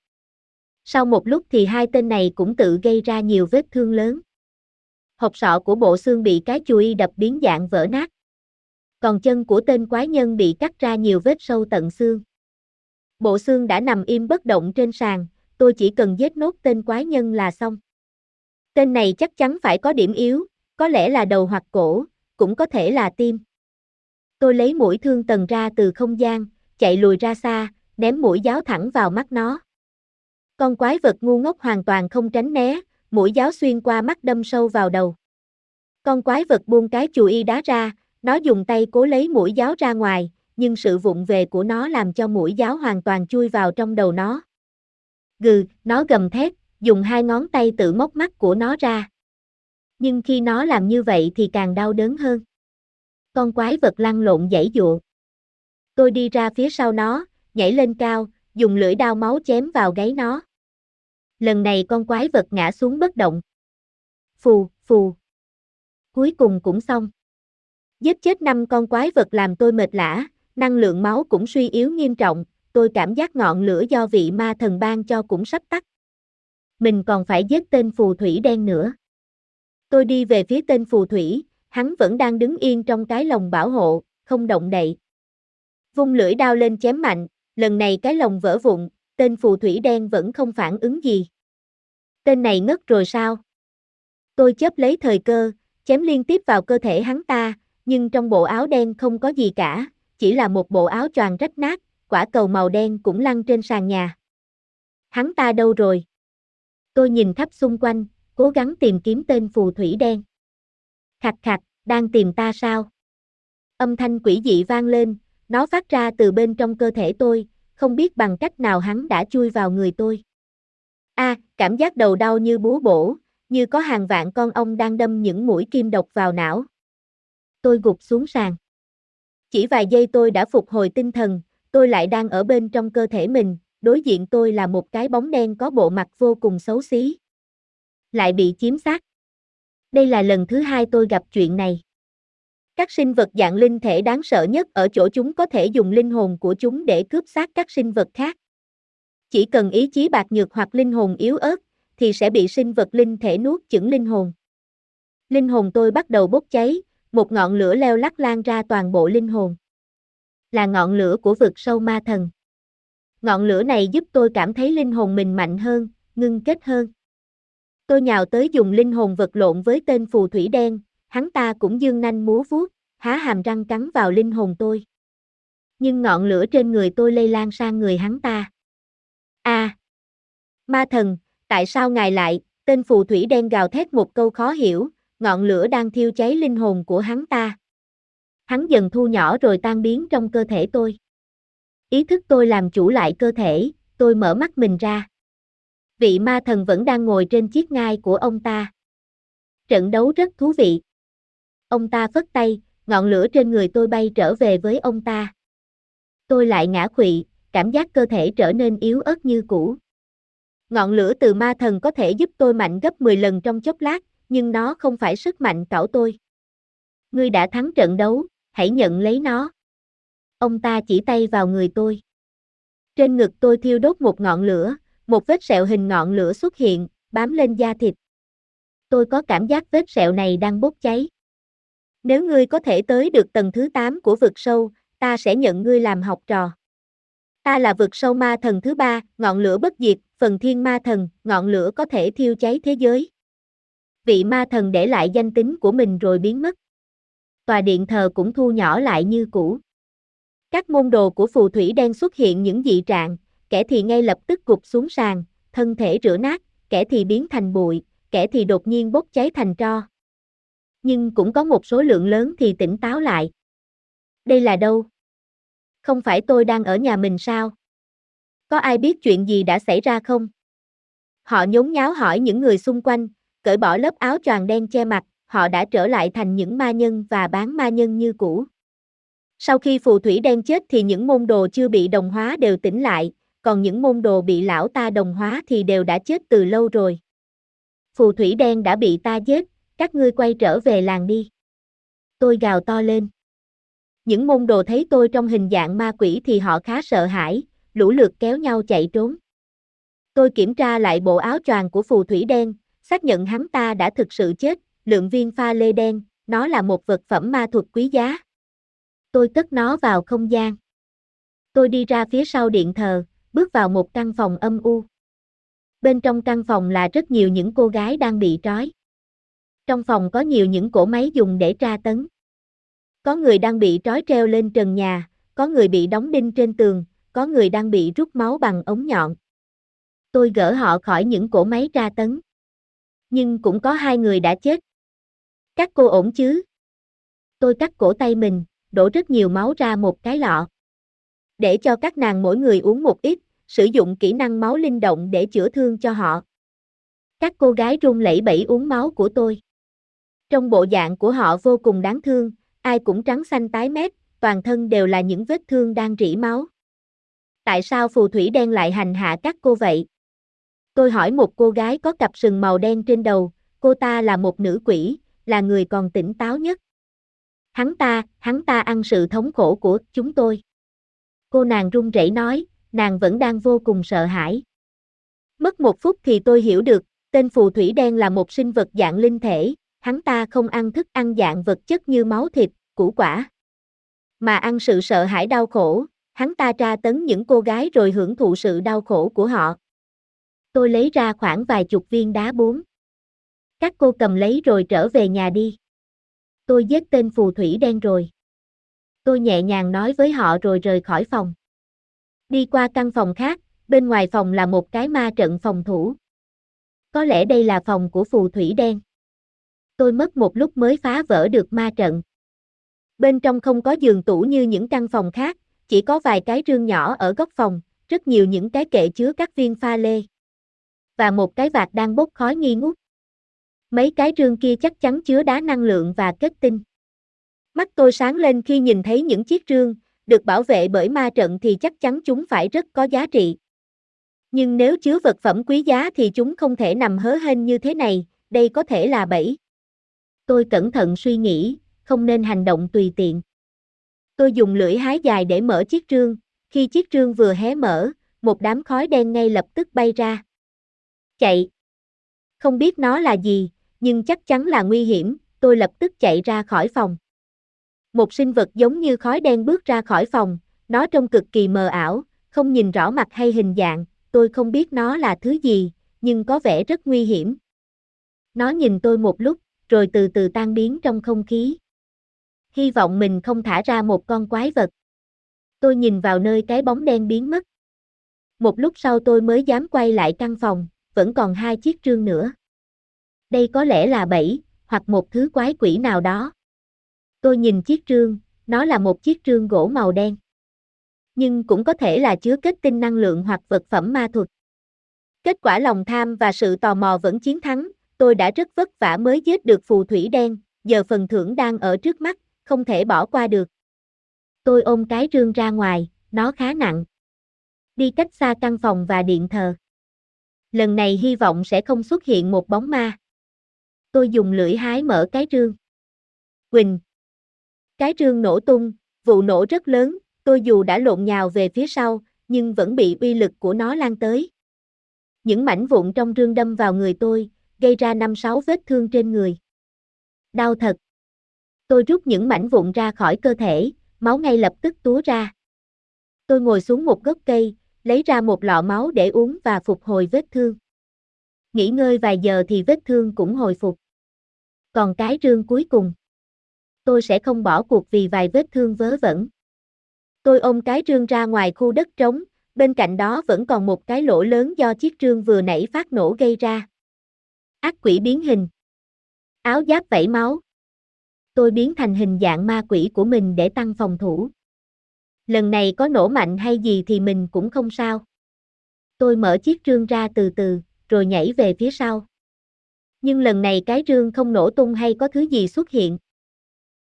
Sau một lúc thì hai tên này cũng tự gây ra nhiều vết thương lớn. Hộp sọ của bộ xương bị cái chùi đập biến dạng vỡ nát. Còn chân của tên quái nhân bị cắt ra nhiều vết sâu tận xương. Bộ xương đã nằm im bất động trên sàn, tôi chỉ cần giết nốt tên quái nhân là xong. Tên này chắc chắn phải có điểm yếu, có lẽ là đầu hoặc cổ, cũng có thể là tim. Tôi lấy mũi thương tần ra từ không gian, chạy lùi ra xa, ném mũi giáo thẳng vào mắt nó. Con quái vật ngu ngốc hoàn toàn không tránh né, mũi giáo xuyên qua mắt đâm sâu vào đầu. Con quái vật buông cái chùi y đá ra, nó dùng tay cố lấy mũi giáo ra ngoài, nhưng sự vụng về của nó làm cho mũi giáo hoàn toàn chui vào trong đầu nó. Gừ, nó gầm thét, dùng hai ngón tay tự móc mắt của nó ra. Nhưng khi nó làm như vậy thì càng đau đớn hơn. Con quái vật lăn lộn dãy dụa. Tôi đi ra phía sau nó, nhảy lên cao, dùng lưỡi đao máu chém vào gáy nó. Lần này con quái vật ngã xuống bất động. Phù, phù. Cuối cùng cũng xong. Giết chết năm con quái vật làm tôi mệt lã, năng lượng máu cũng suy yếu nghiêm trọng, tôi cảm giác ngọn lửa do vị ma thần ban cho cũng sắp tắt. Mình còn phải giết tên phù thủy đen nữa. Tôi đi về phía tên phù thủy, hắn vẫn đang đứng yên trong cái lồng bảo hộ, không động đậy. Vung lưỡi đao lên chém mạnh, lần này cái lồng vỡ vụn, tên phù thủy đen vẫn không phản ứng gì. Tên này ngất rồi sao? Tôi chớp lấy thời cơ, chém liên tiếp vào cơ thể hắn ta, nhưng trong bộ áo đen không có gì cả, chỉ là một bộ áo choàng rách nát, quả cầu màu đen cũng lăn trên sàn nhà. Hắn ta đâu rồi? Tôi nhìn khắp xung quanh, cố gắng tìm kiếm tên phù thủy đen. Khạch khạch, đang tìm ta sao? Âm thanh quỷ dị vang lên, nó phát ra từ bên trong cơ thể tôi, không biết bằng cách nào hắn đã chui vào người tôi. A, cảm giác đầu đau như búa bổ, như có hàng vạn con ong đang đâm những mũi kim độc vào não. Tôi gục xuống sàn. Chỉ vài giây tôi đã phục hồi tinh thần, tôi lại đang ở bên trong cơ thể mình, đối diện tôi là một cái bóng đen có bộ mặt vô cùng xấu xí. Lại bị chiếm xác. Đây là lần thứ hai tôi gặp chuyện này. Các sinh vật dạng linh thể đáng sợ nhất ở chỗ chúng có thể dùng linh hồn của chúng để cướp xác các sinh vật khác. Chỉ cần ý chí bạc nhược hoặc linh hồn yếu ớt, thì sẽ bị sinh vật linh thể nuốt chửng linh hồn. Linh hồn tôi bắt đầu bốc cháy, một ngọn lửa leo lắc lan ra toàn bộ linh hồn. Là ngọn lửa của vực sâu ma thần. Ngọn lửa này giúp tôi cảm thấy linh hồn mình mạnh hơn, ngưng kết hơn. Tôi nhào tới dùng linh hồn vật lộn với tên phù thủy đen, hắn ta cũng dương nanh múa vuốt, há hàm răng cắn vào linh hồn tôi. Nhưng ngọn lửa trên người tôi lây lan sang người hắn ta. A, à, Ma thần, tại sao ngài lại, tên phù thủy đen gào thét một câu khó hiểu, ngọn lửa đang thiêu cháy linh hồn của hắn ta. Hắn dần thu nhỏ rồi tan biến trong cơ thể tôi. Ý thức tôi làm chủ lại cơ thể, tôi mở mắt mình ra. Vị ma thần vẫn đang ngồi trên chiếc ngai của ông ta. Trận đấu rất thú vị. Ông ta phất tay, ngọn lửa trên người tôi bay trở về với ông ta. Tôi lại ngã quỵ, cảm giác cơ thể trở nên yếu ớt như cũ. Ngọn lửa từ ma thần có thể giúp tôi mạnh gấp 10 lần trong chốc lát, nhưng nó không phải sức mạnh cảo tôi. Ngươi đã thắng trận đấu, hãy nhận lấy nó. Ông ta chỉ tay vào người tôi. Trên ngực tôi thiêu đốt một ngọn lửa, một vết sẹo hình ngọn lửa xuất hiện, bám lên da thịt. Tôi có cảm giác vết sẹo này đang bốc cháy. Nếu ngươi có thể tới được tầng thứ 8 của vực sâu, ta sẽ nhận ngươi làm học trò. Ta là vực sâu ma thần thứ ba, ngọn lửa bất diệt, phần thiên ma thần, ngọn lửa có thể thiêu cháy thế giới. Vị ma thần để lại danh tính của mình rồi biến mất. Tòa điện thờ cũng thu nhỏ lại như cũ. Các môn đồ của phù thủy đen xuất hiện những dị trạng, kẻ thì ngay lập tức gục xuống sàn, thân thể rửa nát, kẻ thì biến thành bụi, kẻ thì đột nhiên bốc cháy thành tro. Nhưng cũng có một số lượng lớn thì tỉnh táo lại. Đây là đâu? Không phải tôi đang ở nhà mình sao? Có ai biết chuyện gì đã xảy ra không? Họ nhốn nháo hỏi những người xung quanh, cởi bỏ lớp áo choàng đen che mặt, họ đã trở lại thành những ma nhân và bán ma nhân như cũ. Sau khi phù thủy đen chết thì những môn đồ chưa bị đồng hóa đều tỉnh lại, còn những môn đồ bị lão ta đồng hóa thì đều đã chết từ lâu rồi. Phù thủy đen đã bị ta giết, các ngươi quay trở về làng đi. Tôi gào to lên. Những môn đồ thấy tôi trong hình dạng ma quỷ thì họ khá sợ hãi, lũ lượt kéo nhau chạy trốn. Tôi kiểm tra lại bộ áo choàng của phù thủy đen, xác nhận hắn ta đã thực sự chết, lượng viên pha lê đen, nó là một vật phẩm ma thuật quý giá. Tôi cất nó vào không gian. Tôi đi ra phía sau điện thờ, bước vào một căn phòng âm u. Bên trong căn phòng là rất nhiều những cô gái đang bị trói. Trong phòng có nhiều những cỗ máy dùng để tra tấn. Có người đang bị trói treo lên trần nhà, có người bị đóng đinh trên tường, có người đang bị rút máu bằng ống nhọn. Tôi gỡ họ khỏi những cỗ máy tra tấn. Nhưng cũng có hai người đã chết. Các cô ổn chứ? Tôi cắt cổ tay mình, đổ rất nhiều máu ra một cái lọ. Để cho các nàng mỗi người uống một ít, sử dụng kỹ năng máu linh động để chữa thương cho họ. Các cô gái run lẩy bẩy uống máu của tôi. Trong bộ dạng của họ vô cùng đáng thương, ai cũng trắng xanh tái mét, toàn thân đều là những vết thương đang rỉ máu. Tại sao phù thủy đen lại hành hạ các cô vậy? Tôi hỏi một cô gái có cặp sừng màu đen trên đầu, cô ta là một nữ quỷ, là người còn tỉnh táo nhất. Hắn ta, hắn ta ăn sự thống khổ của chúng tôi. Cô nàng run rẩy nói, nàng vẫn đang vô cùng sợ hãi. Mất một phút thì tôi hiểu được, tên phù thủy đen là một sinh vật dạng linh thể, hắn ta không ăn thức ăn dạng vật chất như máu thịt, củ quả. Mà ăn sự sợ hãi đau khổ, hắn ta tra tấn những cô gái rồi hưởng thụ sự đau khổ của họ. Tôi lấy ra khoảng vài chục viên đá bốn. Các cô cầm lấy rồi trở về nhà đi. Tôi giết tên phù thủy đen rồi. Tôi nhẹ nhàng nói với họ rồi rời khỏi phòng. Đi qua căn phòng khác, bên ngoài phòng là một cái ma trận phòng thủ. Có lẽ đây là phòng của phù thủy đen. Tôi mất một lúc mới phá vỡ được ma trận. Bên trong không có giường tủ như những căn phòng khác, chỉ có vài cái rương nhỏ ở góc phòng, rất nhiều những cái kệ chứa các viên pha lê. Và một cái vạt đang bốc khói nghi ngút. Mấy cái rương kia chắc chắn chứa đá năng lượng và kết tinh. Mắt tôi sáng lên khi nhìn thấy những chiếc rương, được bảo vệ bởi ma trận thì chắc chắn chúng phải rất có giá trị. Nhưng nếu chứa vật phẩm quý giá thì chúng không thể nằm hớ hên như thế này, đây có thể là bẫy. Tôi cẩn thận suy nghĩ, không nên hành động tùy tiện. Tôi dùng lưỡi hái dài để mở chiếc rương, khi chiếc rương vừa hé mở, một đám khói đen ngay lập tức bay ra. Chạy! Không biết nó là gì, nhưng chắc chắn là nguy hiểm, tôi lập tức chạy ra khỏi phòng. Một sinh vật giống như khói đen bước ra khỏi phòng, nó trông cực kỳ mờ ảo, không nhìn rõ mặt hay hình dạng, tôi không biết nó là thứ gì, nhưng có vẻ rất nguy hiểm. Nó nhìn tôi một lúc, rồi từ từ tan biến trong không khí. Hy vọng mình không thả ra một con quái vật. Tôi nhìn vào nơi cái bóng đen biến mất. Một lúc sau tôi mới dám quay lại căn phòng, vẫn còn hai chiếc trương nữa. Đây có lẽ là bẫy, hoặc một thứ quái quỷ nào đó. Tôi nhìn chiếc trương, nó là một chiếc trương gỗ màu đen. Nhưng cũng có thể là chứa kết tinh năng lượng hoặc vật phẩm ma thuật. Kết quả lòng tham và sự tò mò vẫn chiến thắng, tôi đã rất vất vả mới giết được phù thủy đen, giờ phần thưởng đang ở trước mắt, không thể bỏ qua được. Tôi ôm cái rương ra ngoài, nó khá nặng. Đi cách xa căn phòng và điện thờ. Lần này hy vọng sẽ không xuất hiện một bóng ma. Tôi dùng lưỡi hái mở cái rương. Quỳnh. Cái rương nổ tung, vụ nổ rất lớn, tôi dù đã lộn nhào về phía sau, nhưng vẫn bị uy lực của nó lan tới. Những mảnh vụn trong rương đâm vào người tôi, gây ra năm sáu vết thương trên người. Đau thật. Tôi rút những mảnh vụn ra khỏi cơ thể, máu ngay lập tức túa ra. Tôi ngồi xuống một gốc cây, lấy ra một lọ máu để uống và phục hồi vết thương. Nghỉ ngơi vài giờ thì vết thương cũng hồi phục. Còn cái rương cuối cùng. Tôi sẽ không bỏ cuộc vì vài vết thương vớ vẩn. Tôi ôm cái rương ra ngoài khu đất trống, bên cạnh đó vẫn còn một cái lỗ lớn do chiếc rương vừa nãy phát nổ gây ra. Ác quỷ biến hình. Áo giáp vẩy máu. Tôi biến thành hình dạng ma quỷ của mình để tăng phòng thủ. Lần này có nổ mạnh hay gì thì mình cũng không sao. Tôi mở chiếc rương ra từ từ, rồi nhảy về phía sau. Nhưng lần này cái rương không nổ tung hay có thứ gì xuất hiện.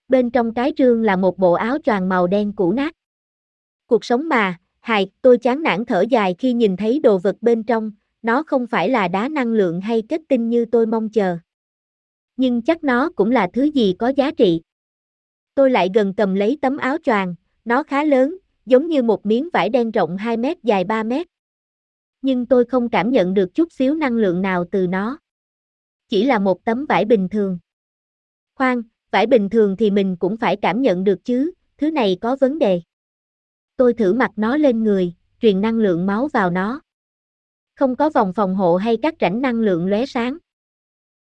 Bên trong cái rương là một bộ áo choàng màu đen cũ nát. Cuộc sống mà, hài, tôi chán nản thở dài khi nhìn thấy đồ vật bên trong, nó không phải là đá năng lượng hay kết tinh như tôi mong chờ. Nhưng chắc nó cũng là thứ gì có giá trị. Tôi lại gần cầm lấy tấm áo choàng, nó khá lớn, giống như một miếng vải đen rộng 2 mét dài 3 mét. Nhưng tôi không cảm nhận được chút xíu năng lượng nào từ nó. Chỉ là một tấm vải bình thường. Khoan, vải bình thường thì mình cũng phải cảm nhận được chứ, thứ này có vấn đề. Tôi thử mặc nó lên người, truyền năng lượng máu vào nó. Không có vòng phòng hộ hay các rãnh năng lượng lóe sáng.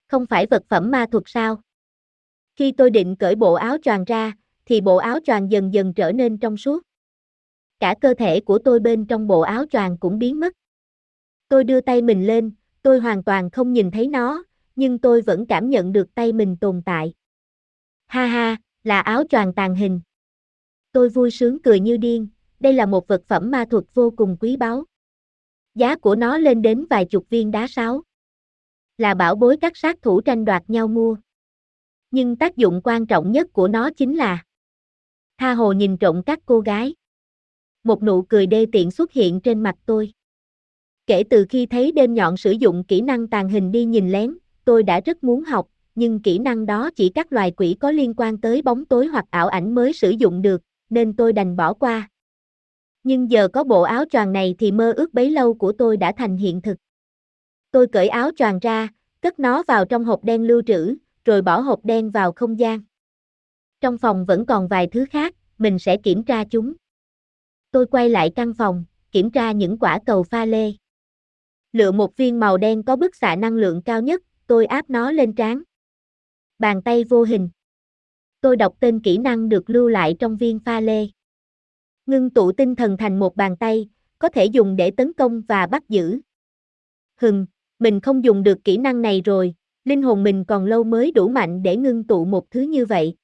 Không phải vật phẩm ma thuật sao? Khi tôi định cởi bộ áo choàng ra, thì bộ áo choàng dần dần trở nên trong suốt. Cả cơ thể của tôi bên trong bộ áo choàng cũng biến mất. Tôi đưa tay mình lên, tôi hoàn toàn không nhìn thấy nó, nhưng tôi vẫn cảm nhận được tay mình tồn tại. Ha ha, là áo choàng tàn hình. Tôi vui sướng cười như điên, đây là một vật phẩm ma thuật vô cùng quý báu. Giá của nó lên đến vài chục viên đá sáo. Là bảo bối các sát thủ tranh đoạt nhau mua. Nhưng tác dụng quan trọng nhất của nó chính là Tha hồ nhìn trộm các cô gái. Một nụ cười đê tiện xuất hiện trên mặt tôi. Kể từ khi thấy đêm nhọn sử dụng kỹ năng tàn hình đi nhìn lén, tôi đã rất muốn học, nhưng kỹ năng đó chỉ các loài quỷ có liên quan tới bóng tối hoặc ảo ảnh mới sử dụng được, nên tôi đành bỏ qua. Nhưng giờ có bộ áo choàng này thì mơ ước bấy lâu của tôi đã thành hiện thực. Tôi cởi áo choàng ra, cất nó vào trong hộp đen lưu trữ, rồi bỏ hộp đen vào không gian. Trong phòng vẫn còn vài thứ khác, mình sẽ kiểm tra chúng. Tôi quay lại căn phòng, kiểm tra những quả cầu pha lê. Lựa một viên màu đen có bức xạ năng lượng cao nhất, tôi áp nó lên trán. Bàn tay vô hình. Tôi đọc tên kỹ năng được lưu lại trong viên pha lê. Ngưng tụ tinh thần thành một bàn tay, có thể dùng để tấn công và bắt giữ. Hừm, mình không dùng được kỹ năng này rồi, linh hồn mình còn lâu mới đủ mạnh để ngưng tụ một thứ như vậy.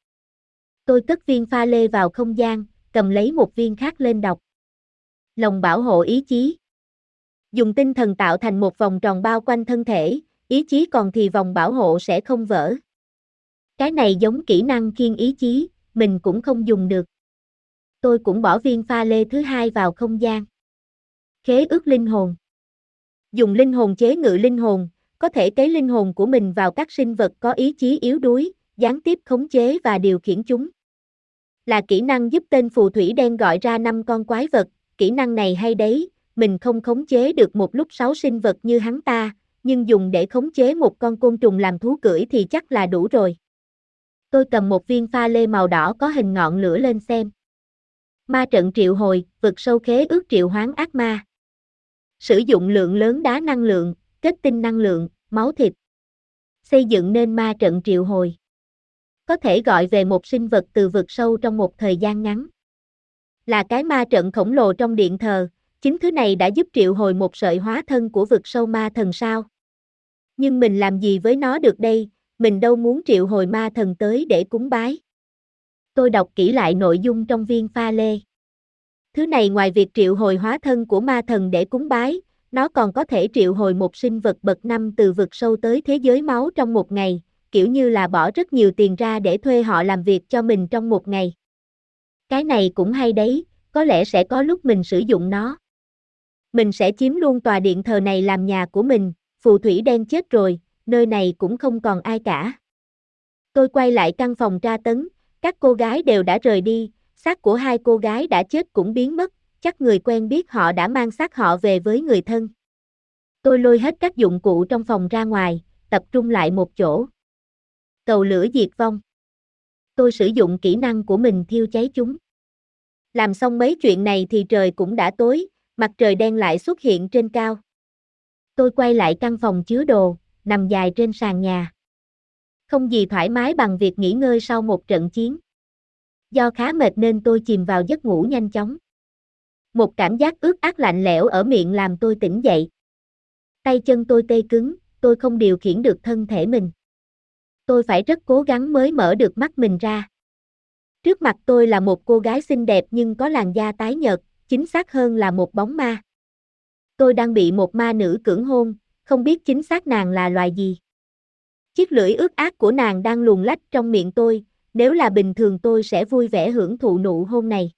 Tôi cất viên pha lê vào không gian, cầm lấy một viên khác lên đọc. Lòng bảo hộ ý chí. Dùng tinh thần tạo thành một vòng tròn bao quanh thân thể, ý chí còn thì vòng bảo hộ sẽ không vỡ. Cái này giống kỹ năng kiên ý chí, mình cũng không dùng được. Tôi cũng bỏ viên pha lê thứ hai vào không gian. Khế ước linh hồn. Dùng linh hồn chế ngự linh hồn, có thể cấy linh hồn của mình vào các sinh vật có ý chí yếu đuối, gián tiếp khống chế và điều khiển chúng. Là kỹ năng giúp tên phù thủy đen gọi ra năm con quái vật, kỹ năng này hay đấy, mình không khống chế được một lúc sáu sinh vật như hắn ta, nhưng dùng để khống chế một con côn trùng làm thú cưỡi thì chắc là đủ rồi. Tôi cầm một viên pha lê màu đỏ có hình ngọn lửa lên xem. Ma trận triệu hồi, vực sâu khế ước triệu hoán ác ma. Sử dụng lượng lớn đá năng lượng, kết tinh năng lượng, máu thịt. Xây dựng nên ma trận triệu hồi. Có thể gọi về một sinh vật từ vực sâu trong một thời gian ngắn. Là cái ma trận khổng lồ trong điện thờ, chính thứ này đã giúp triệu hồi một sợi hóa thân của vực sâu ma thần sao. Nhưng mình làm gì với nó được đây, mình đâu muốn triệu hồi ma thần tới để cúng bái. Tôi đọc kỹ lại nội dung trong viên pha lê. Thứ này ngoài việc triệu hồi hóa thân của ma thần để cúng bái, nó còn có thể triệu hồi một sinh vật bậc năm từ vực sâu tới thế giới máu trong một ngày, kiểu như là bỏ rất nhiều tiền ra để thuê họ làm việc cho mình trong một ngày. Cái này cũng hay đấy, có lẽ sẽ có lúc mình sử dụng nó. Mình sẽ chiếm luôn tòa điện thờ này làm nhà của mình, phù thủy đen chết rồi, nơi này cũng không còn ai cả. Tôi quay lại căn phòng tra tấn, các cô gái đều đã rời đi, xác của hai cô gái đã chết cũng biến mất, chắc người quen biết họ đã mang xác họ về với người thân. Tôi lôi hết các dụng cụ trong phòng ra ngoài, tập trung lại một chỗ. Cầu lửa diệt vong. Tôi sử dụng kỹ năng của mình thiêu cháy chúng. Làm xong mấy chuyện này thì trời cũng đã tối, mặt trời đen lại xuất hiện trên cao. Tôi quay lại căn phòng chứa đồ, nằm dài trên sàn nhà. Không gì thoải mái bằng việc nghỉ ngơi sau một trận chiến. Do khá mệt nên tôi chìm vào giấc ngủ nhanh chóng. Một cảm giác ướt át lạnh lẽo ở miệng làm tôi tỉnh dậy. Tay chân tôi tê cứng, tôi không điều khiển được thân thể mình. Tôi phải rất cố gắng mới mở được mắt mình ra. Trước mặt tôi là một cô gái xinh đẹp nhưng có làn da tái nhợt, chính xác hơn là một bóng ma. Tôi đang bị một ma nữ cưỡng hôn, không biết chính xác nàng là loài gì. Chiếc lưỡi ướt át của nàng đang luồn lách trong miệng tôi, nếu là bình thường tôi sẽ vui vẻ hưởng thụ nụ hôn này.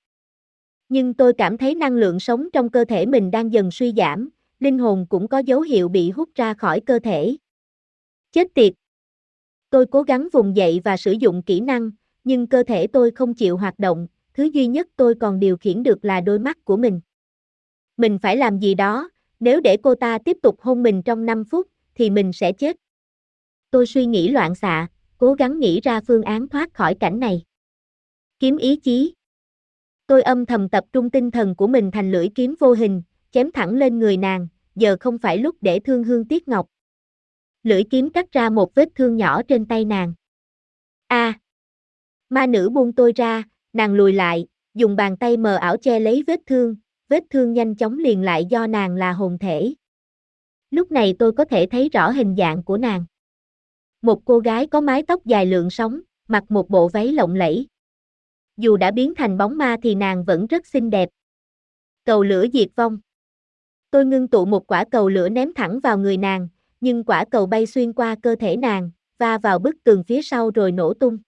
Nhưng tôi cảm thấy năng lượng sống trong cơ thể mình đang dần suy giảm, linh hồn cũng có dấu hiệu bị hút ra khỏi cơ thể. Chết tiệt! Tôi cố gắng vùng dậy và sử dụng kỹ năng, nhưng cơ thể tôi không chịu hoạt động, thứ duy nhất tôi còn điều khiển được là đôi mắt của mình. Mình phải làm gì đó, nếu để cô ta tiếp tục hôn mình trong 5 phút, thì mình sẽ chết. Tôi suy nghĩ loạn xạ, cố gắng nghĩ ra phương án thoát khỏi cảnh này. Kiếm ý chí. Tôi âm thầm tập trung tinh thần của mình thành lưỡi kiếm vô hình, chém thẳng lên người nàng, giờ không phải lúc để thương hương tiếc ngọc. Lưỡi kiếm cắt ra một vết thương nhỏ trên tay nàng. A. Ma nữ buông tôi ra, nàng lùi lại, dùng bàn tay mờ ảo che lấy vết thương, vết thương nhanh chóng liền lại do nàng là hồn thể. Lúc này tôi có thể thấy rõ hình dạng của nàng. Một cô gái có mái tóc dài lượn sóng, mặc một bộ váy lộng lẫy. Dù đã biến thành bóng ma thì nàng vẫn rất xinh đẹp. Cầu lửa diệt vong. Tôi ngưng tụ một quả cầu lửa ném thẳng vào người nàng, nhưng quả cầu bay xuyên qua cơ thể nàng, va vào bức tường phía sau rồi nổ tung.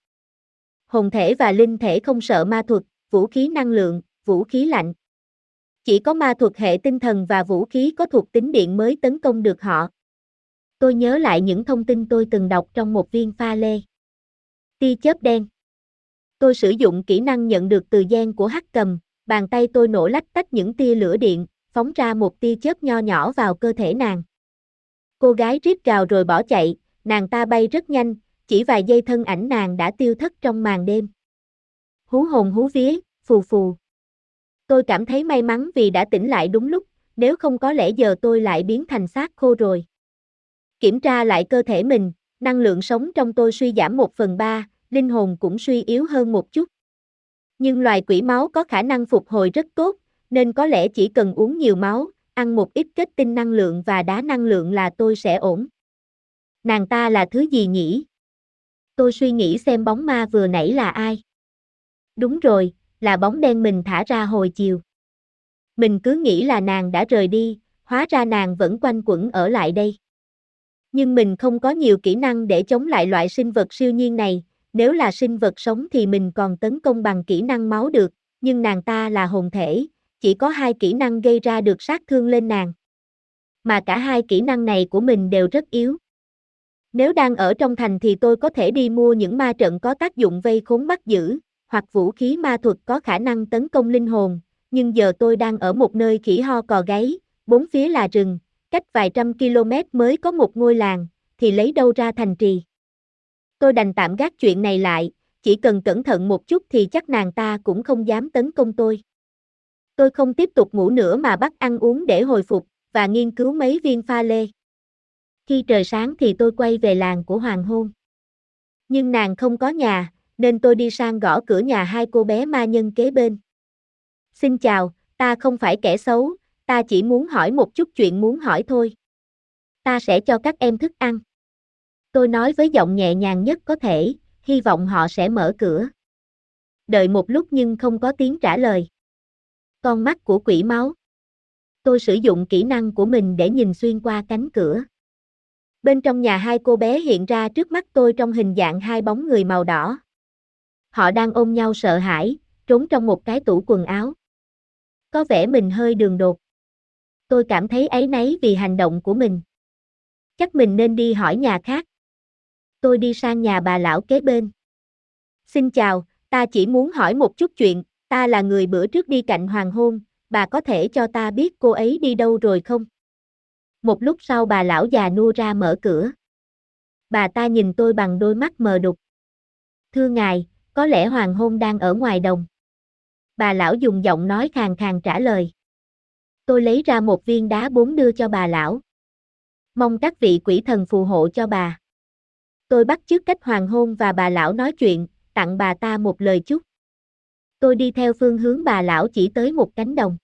Hồn thể và linh thể không sợ ma thuật, vũ khí năng lượng, vũ khí lạnh. Chỉ có ma thuật hệ tinh thần và vũ khí có thuộc tính điện mới tấn công được họ. Tôi nhớ lại những thông tin tôi từng đọc trong một viên pha lê. Ti chớp đen. Tôi sử dụng kỹ năng nhận được từ gen của hắc cầm, bàn tay tôi nổ lách tách những tia lửa điện, phóng ra một tia chớp nho nhỏ vào cơ thể nàng. Cô gái rít gào rồi bỏ chạy, nàng ta bay rất nhanh, chỉ vài giây thân ảnh nàng đã tiêu thất trong màn đêm. Hú hồn hú vía, phù phù. Tôi cảm thấy may mắn vì đã tỉnh lại đúng lúc, nếu không có lẽ giờ tôi lại biến thành xác khô rồi. Kiểm tra lại cơ thể mình, năng lượng sống trong tôi suy giảm một phần ba, linh hồn cũng suy yếu hơn một chút. Nhưng loài quỷ máu có khả năng phục hồi rất tốt, nên có lẽ chỉ cần uống nhiều máu, ăn một ít kết tinh năng lượng và đá năng lượng là tôi sẽ ổn. Nàng ta là thứ gì nhỉ? Tôi suy nghĩ xem bóng ma vừa nãy là ai. Đúng rồi, là bóng đen mình thả ra hồi chiều. Mình cứ nghĩ là nàng đã rời đi, hóa ra nàng vẫn quanh quẩn ở lại đây. Nhưng mình không có nhiều kỹ năng để chống lại loại sinh vật siêu nhiên này, nếu là sinh vật sống thì mình còn tấn công bằng kỹ năng máu được, nhưng nàng ta là hồn thể, chỉ có hai kỹ năng gây ra được sát thương lên nàng. Mà cả hai kỹ năng này của mình đều rất yếu. Nếu đang ở trong thành thì tôi có thể đi mua những ma trận có tác dụng vây khốn bắt giữ, hoặc vũ khí ma thuật có khả năng tấn công linh hồn, nhưng giờ tôi đang ở một nơi khỉ ho cò gáy, bốn phía là rừng, cách vài trăm km mới có một ngôi làng, thì lấy đâu ra thành trì. Tôi đành tạm gác chuyện này lại, chỉ cần cẩn thận một chút thì chắc nàng ta cũng không dám tấn công tôi. Tôi không tiếp tục ngủ nữa mà bắt ăn uống để hồi phục, và nghiên cứu mấy viên pha lê. Khi trời sáng thì tôi quay về làng của Hoàng Hôn. Nhưng nàng không có nhà, nên tôi đi sang gõ cửa nhà hai cô bé ma nhân kế bên. Xin chào, ta không phải kẻ xấu, ta chỉ muốn hỏi một chút chuyện muốn hỏi thôi. Ta sẽ cho các em thức ăn. Tôi nói với giọng nhẹ nhàng nhất có thể, hy vọng họ sẽ mở cửa. Đợi một lúc nhưng không có tiếng trả lời. Con mắt của quỷ máu. Tôi sử dụng kỹ năng của mình để nhìn xuyên qua cánh cửa. Bên trong nhà hai cô bé hiện ra trước mắt tôi trong hình dạng hai bóng người màu đỏ. Họ đang ôm nhau sợ hãi, trốn trong một cái tủ quần áo. Có vẻ mình hơi đường đột. Tôi cảm thấy áy náy vì hành động của mình. Chắc mình nên đi hỏi nhà khác. Tôi đi sang nhà bà lão kế bên. Xin chào, ta chỉ muốn hỏi một chút chuyện, ta là người bữa trước đi cạnh hoàng hôn, bà có thể cho ta biết cô ấy đi đâu rồi không? Một lúc sau bà lão già nua ra mở cửa. Bà ta nhìn tôi bằng đôi mắt mờ đục. Thưa ngài, có lẽ hoàng hôn đang ở ngoài đồng. Bà lão dùng giọng nói khàn khàn trả lời. Tôi lấy ra một viên đá bốn đưa cho bà lão. Mong các vị quỷ thần phù hộ cho bà. Tôi bắt chước cách hoàng hôn và bà lão nói chuyện, tặng bà ta một lời chúc. Tôi đi theo phương hướng bà lão chỉ tới một cánh đồng.